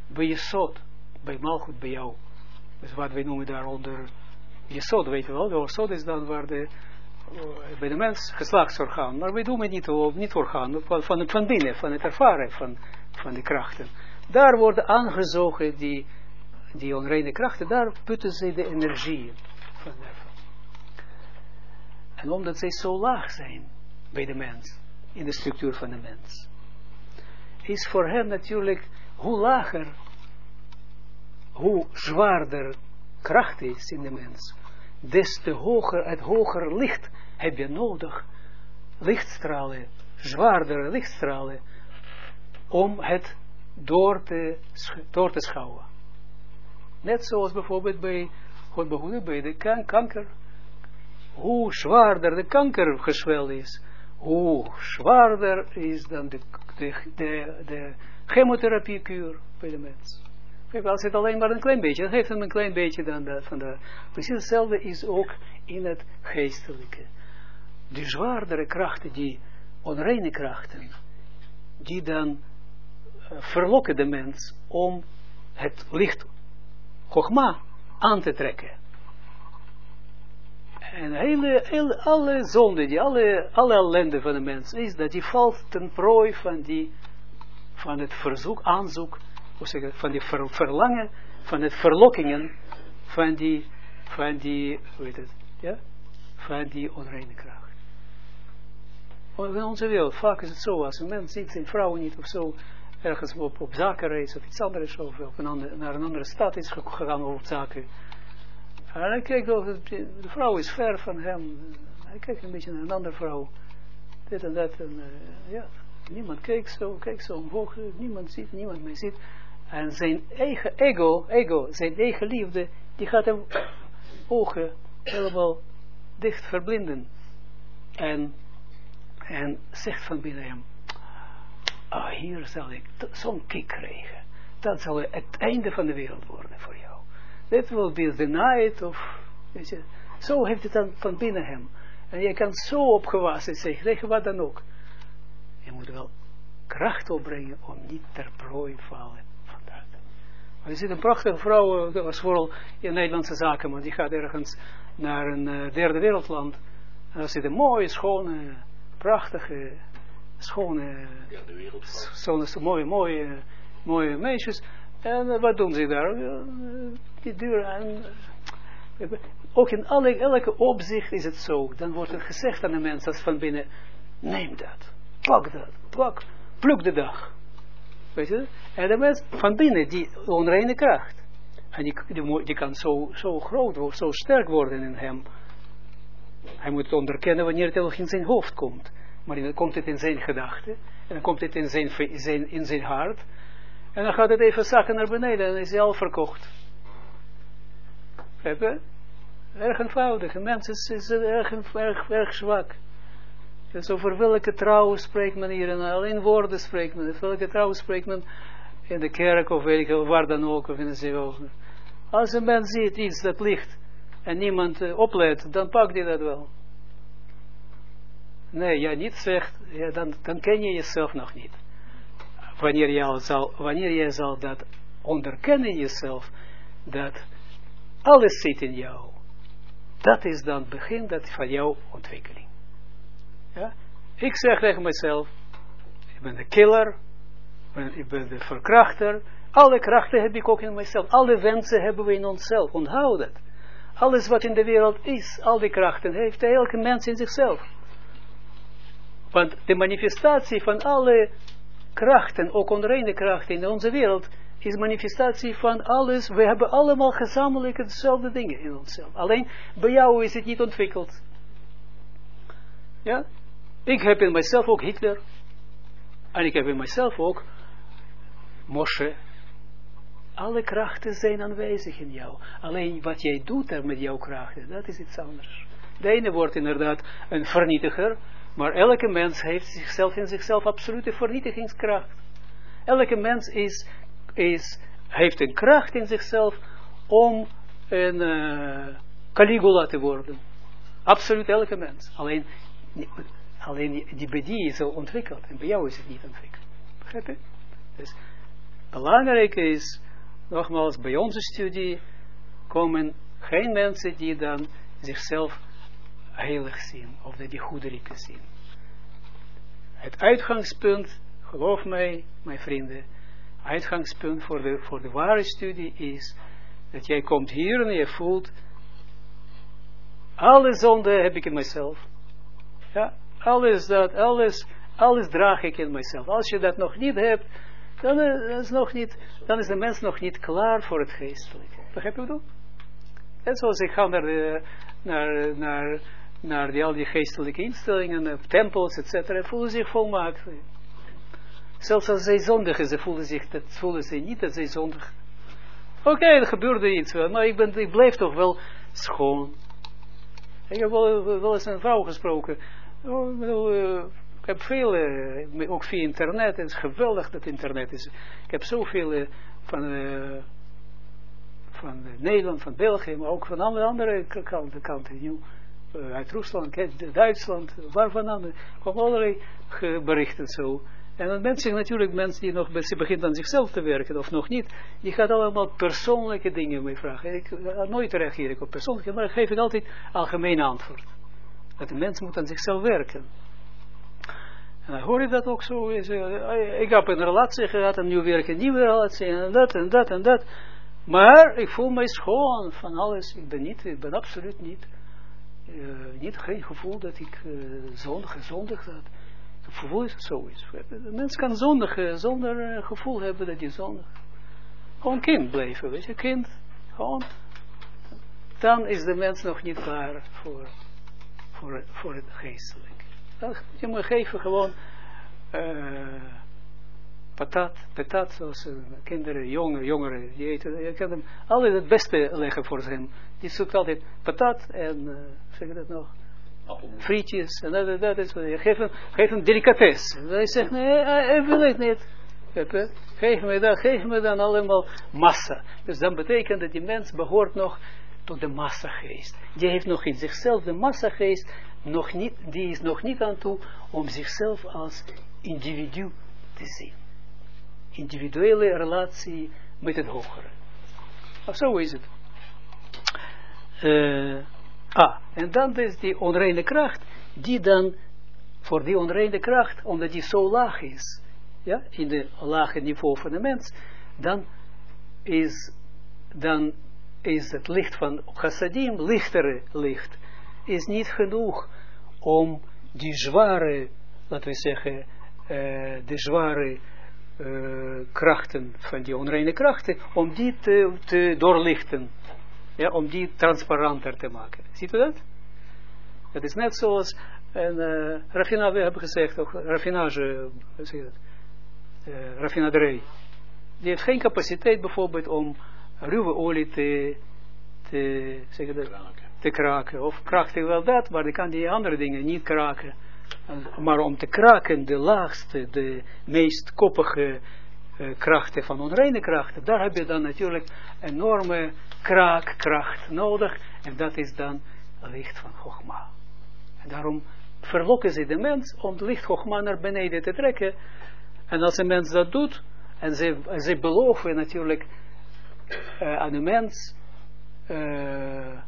A: Bij je zot. Bij Malchut, bij jou. Dus wat wij noemen daaronder. Je zot, weet je wel. De zot is dan waar de, bij de mens geslachtsorgaan. Maar wij doen het niet, op, niet orgaan. Van, van, van binnen, van het ervaren van, van de krachten. Daar worden aangezogen die, die onreine krachten. Daar putten ze de energie van. En omdat zij zo laag zijn bij de mens, in de structuur van de mens, is voor hem natuurlijk, hoe lager, hoe zwaarder kracht is in de mens, des te hoger, het hoger licht heb je nodig, lichtstralen, zwaardere lichtstralen, om het door te, door te schouwen. Net zoals bijvoorbeeld bij, bij de kanker, hoe zwaarder de kankergezwel is, hoe zwaarder is dan de, de, de, de chemotherapiekuur bij de mens. Als het alleen maar een klein beetje, dan heeft hem een klein beetje dan van de, precies hetzelfde is ook in het geestelijke. De zwaardere krachten, die onreine krachten, die dan uh, verlokken de mens om het licht, Chogma, aan te trekken. En hele, alle zonden, die, alle, alle ellende van de mens is, dat die valt ten prooi van, die, van het verzoek, aanzoek, hoe zeg van die ver, verlangen, van het verlokkingen, van die, van die, hoe heet het, ja, van die onreine kracht. In onze wereld, vaak is het zo, als een mens ziet zijn vrouw niet of zo, ergens op, op zakenreis of iets anders, of een naar een andere stad is gegaan op zaken, en hij kijkt of de vrouw is ver van hem. Hij kijkt een beetje naar een andere vrouw. Dit en dat. En, uh, ja, niemand kijkt zo, kijkt zo omhoog. Niemand ziet, niemand meer ziet. En zijn eigen ego, ego, zijn eigen liefde, die gaat hem ogen helemaal dicht verblinden. En, en zegt van binnen hem, ah, hier zal ik zo'n kick krijgen. Dat zal het einde van de wereld worden voor jou. That will be the night of, weet je, zo heeft het dan van binnen hem. En je kan zo opgewassen zijn, zeg wat dan ook. Je moet wel kracht opbrengen om niet ter prooi vallen van dat. Maar je ziet een prachtige vrouw, eh, dat was vooral in Nederlandse zaken, maar die gaat ergens naar een uh, derde wereldland. En daar zitten mooie, schone, prachtige, schone, zo'n mooie, mooie, mooie meisjes. En uh, wat doen ze daar? die duur aan. Ook in alle, elke opzicht is het zo. Dan wordt er gezegd aan de mens als van binnen, neem dat, pak dat, pak, pluk de dag. Weet je? En de mens van binnen, die onreine kracht. En die, kan zo, zo groot worden, zo sterk worden in hem. Hij moet het onderkennen wanneer het nog in zijn hoofd komt. Maar dan komt het in zijn gedachten. En dan komt het in zijn, in zijn hart. En dan gaat het even zakken naar beneden en is hij al verkocht. Hebben? Erg eenvoudig. Een mens is, is erg, erg, zwak. Dus over welke trouw spreekt men hier? En alleen woorden spreekt men. Welke trouw spreekt men in de kerk of weet ik waar dan ook. Of in de zee. Als een mens ziet iets dat ligt en niemand uh, oplet, dan pakt hij dat wel. Nee, ja, niet zegt, ja, dan, dan ken je jezelf nog niet. Wanneer je, zal, wanneer je zal dat onderkennen jezelf, dat alles zit in jou. Dat is dan het begin dat van jouw ontwikkeling. Ja? Ik zeg tegen mezelf, ik ben de killer, ik ben de verkrachter, alle krachten heb ik ook in mezelf, alle wensen hebben we in onszelf, onthoud dat. Alles wat in de wereld is, al die krachten, heeft elke mens in zichzelf. Want de manifestatie van alle krachten, ook onreine krachten in onze wereld, is manifestatie van alles. We hebben allemaal gezamenlijk hetzelfde dingen in onszelf. Alleen bij jou is het niet ontwikkeld. Ja? Ik heb in mijzelf ook Hitler. En ik heb in mijzelf ook Moshe. Alle krachten zijn aanwezig in jou. Alleen wat jij doet er met jouw krachten, dat is iets anders. De ene wordt inderdaad een vernietiger, maar elke mens heeft zichzelf in zichzelf absolute vernietigingskracht. Elke mens is, is, heeft een kracht in zichzelf om een uh, Caligula te worden. Absoluut elke mens. Alleen, alleen die, bij die is zo ontwikkeld en bij jou is het niet ontwikkeld. Begrijp je? Dus belangrijk is, nogmaals, bij onze studie komen geen mensen die dan zichzelf heilig zien, of dat die goederiken zien. Het uitgangspunt, geloof mij, mijn vrienden, uitgangspunt voor de, voor de ware studie is, dat jij komt hier en je voelt, alle zonde heb ik in mezelf. Ja, alles dat, alles, alles draag ik in mezelf. Als je dat nog niet hebt, dan is, nog niet, dan is de mens nog niet klaar voor het geestelijke. Begrijp je wat En zoals ik ga naar, de, naar, naar naar die, al die geestelijke instellingen, tempels, etc., voelen zich volmaakt. Zelfs als zij zondigen, ze voelen, zich, dat, voelen ze niet dat zij zondig. Oké, er gebeurde iets, maar ik, ben, ik blijf toch wel schoon. Ik heb wel, eens een vrouw gesproken. Oh, uh, ik heb veel, uh, ook via internet, het is geweldig dat internet is. Ik heb zoveel uh, van, van Nederland, van België, maar ook van andere, andere kanten, uh, uit Rusland, Duitsland, waarvan komen allerlei berichten zo. En dan mensen natuurlijk, mensen die nog beginnen aan zichzelf te werken, of nog niet, die gaat allemaal persoonlijke dingen mee vragen. Ik uh, nooit reageer ik op persoonlijke, maar geef ik altijd algemeen antwoord. Dat de mens moet aan zichzelf werken. En dan hoor je dat ook zo. Uh, ik heb een relatie gehad en nu ik een nieuwe relatie en dat en dat en dat. Maar ik voel mij schoon van alles. Ik ben niet, ik ben absoluut niet uh, niet geen gevoel dat ik uh, zondig, zondig dat. Het gevoel is zo is. De mens kan zondigen zonder uh, gevoel hebben dat hij zondig. Gewoon kind blijven, weet je, kind. Gewoon. Dan is de mens nog niet klaar voor, voor, voor het geestelijk. Je moet geven gewoon patat, patat, zoals kinderen, jonge, jongeren, die eten, je kan hem altijd het beste leggen voor hem. Die zoekt altijd patat en, uh, zeg je dat nog, frietjes, en dat, dat is wat je, geef hem, geef hem delicatesse. Hij zegt, nee, hij wil het niet. Geef me dan, geef me dan allemaal massa. Dus dan betekent dat die mens behoort nog tot de massageest. Die heeft nog in zichzelf de massageest, nog niet, die is nog niet aan toe om zichzelf als individu te zien individuele relatie met het hogere. Of zo is het. Uh, ah, en dan is die onreine kracht, die dan, voor die onreine kracht, omdat die zo laag is, ja, in de lage niveau van de mens, dan is, dan is het licht van chassadim, lichtere licht, is niet genoeg om die zware, laten we zeggen, uh, de zware uh, krachten, van die onreine krachten, om die te doorlichten. Ja, om die transparanter te maken. Ziet u dat? Het is net zoals een uh, raffinage, we hebben gezegd, ook raffinage, zeg dat, uh, raffinaderij. Die heeft geen capaciteit bijvoorbeeld om ruwe olie te, te, zeg dat, te kraken. Of kraakt hij wel dat, maar die kan die andere dingen niet kraken maar om te kraken de laagste, de meest koppige uh, krachten van onreine krachten, daar heb je dan natuurlijk enorme kraakkracht nodig, en dat is dan licht van Chogma. En daarom verlokken ze de mens om het licht Chogma naar beneden te trekken, en als een mens dat doet, en ze, ze beloven natuurlijk uh, aan de mens, uh,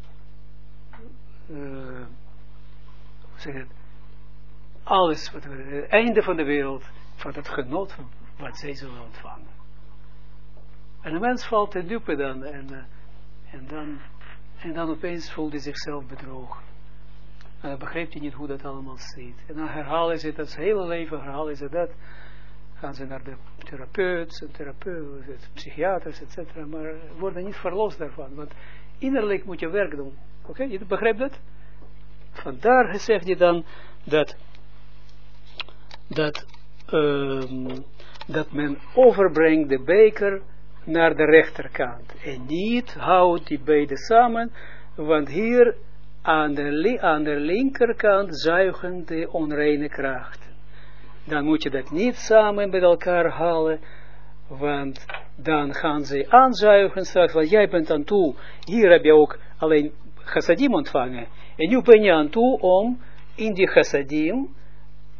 A: zeg het, alles, wat, het einde van de wereld, van het genot wat zij zullen ontvangen. En de mens valt te dupe dan, en, en dan, en dan opeens voelt hij zichzelf bedrogen. En dan begrijpt hij niet hoe dat allemaal zit. En dan herhalen ze het, hele leven herhalen ze dat. gaan ze naar de therapeut, therapeut, psychiaters, etc. Maar worden niet verlost daarvan, want innerlijk moet je werk doen. Oké, je begrijpt dat? Vandaar zegt hij dan dat, dat, ehm, dat men overbrengt de beker naar de rechterkant. En niet houdt die beide samen, want hier aan de, aan de linkerkant zuigen de onreine krachten. Dan moet je dat niet samen met elkaar halen, want dan gaan ze aanzuigen straks, want jij bent aan toe, hier heb je ook alleen chassadim ontvangen, en nu ben je aan toe om in die chassadim,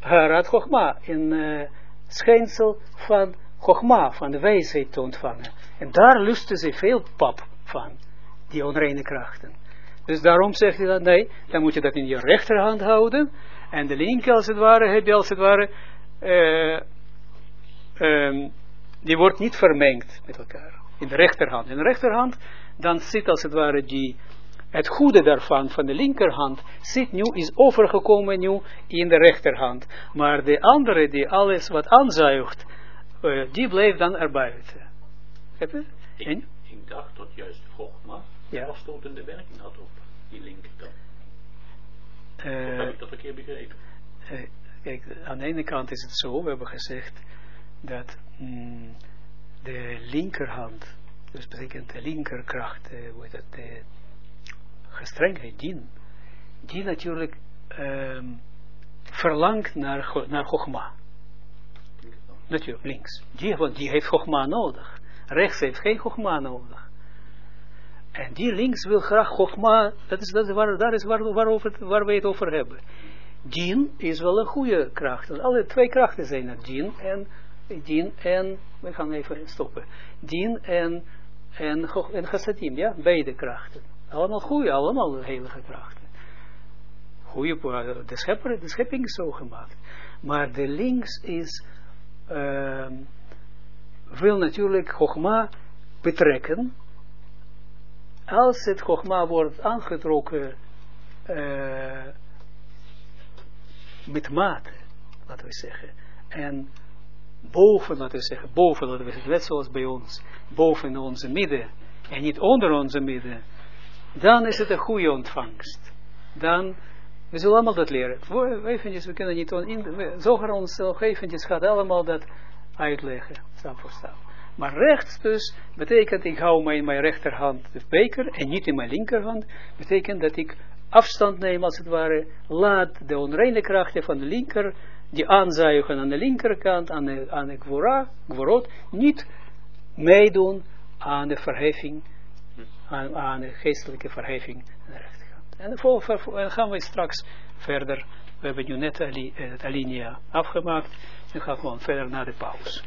A: harat chokma, een eh, schijnsel van chokma, van de wijsheid te ontvangen. En daar lusten ze veel pap van, die onreine krachten. Dus daarom zegt hij dat, nee, dan moet je dat in je rechterhand houden, en de linker als het ware, heb je als het ware, eh, ehm, die wordt niet vermengd met elkaar. In de rechterhand. In de rechterhand, dan zit als het ware die, het goede daarvan, van de linkerhand, zit nu, is overgekomen nu in de rechterhand. Maar de andere, die alles wat aanzuigt, eh, die bleef dan erbuiten. Heb je?
B: Ik,
A: En?
B: ik dacht dat juist Gogma
A: Ja.
B: afstotende werking had op die linkerkant. Of
A: Eh,
B: heb ik dat verkeerd begrepen?
A: eh, kijk, aan de ene kant is het zo, we hebben gezegd, dat mm, de linkerhand, dus betekent de linkerkracht, hoe het, de gestrengheid, dien, die natuurlijk ehm, verlangt naar, naar Chogma. Natuurlijk, links. Die, want die heeft Chogma nodig. Rechts heeft geen Chogma nodig. En die links wil graag Chogma, dat is, dat is, waar, is waar, waarover, waar we het over hebben. Dien is wel een goede kracht. Alle twee krachten zijn er. Dien en, dien en, we gaan even stoppen. Dien en, en, en chassadim, ja, beide krachten. Allemaal goede, allemaal heilige krachten. Goeie, eh, de, schepper, de schepping is zo gemaakt. Maar de links is, ehm, wil natuurlijk Chogma betrekken. Als het Chogma wordt aangetrokken eh, met mate, laten we zeggen. En boven, laten we zeggen, boven, laten we zeggen, net zoals bij ons, boven onze midden en niet onder onze midden, dan is het een goede ontvangst. Dan, we zullen allemaal dat leren. Voor, we kunnen niet, on- in, zoger ons nog eventjes gaat allemaal dat uitleggen, stap voor stap. Maar rechts dus, betekent ik hou mij in mijn rechterhand de beker en niet in mijn linkerhand, betekent dat ik afstand neem als het ware, laat de onreine krachten van de linker, die aanzuigen aan de linkerkant, aan de, aan de gworot, niet meedoen aan de verheffing, aan, aan de geestelijke verheffing. En en gaan we straks verder, we hebben nu net ali- eh, het alinea afgemaakt, nu gaan we gewoon verder naar de pauze.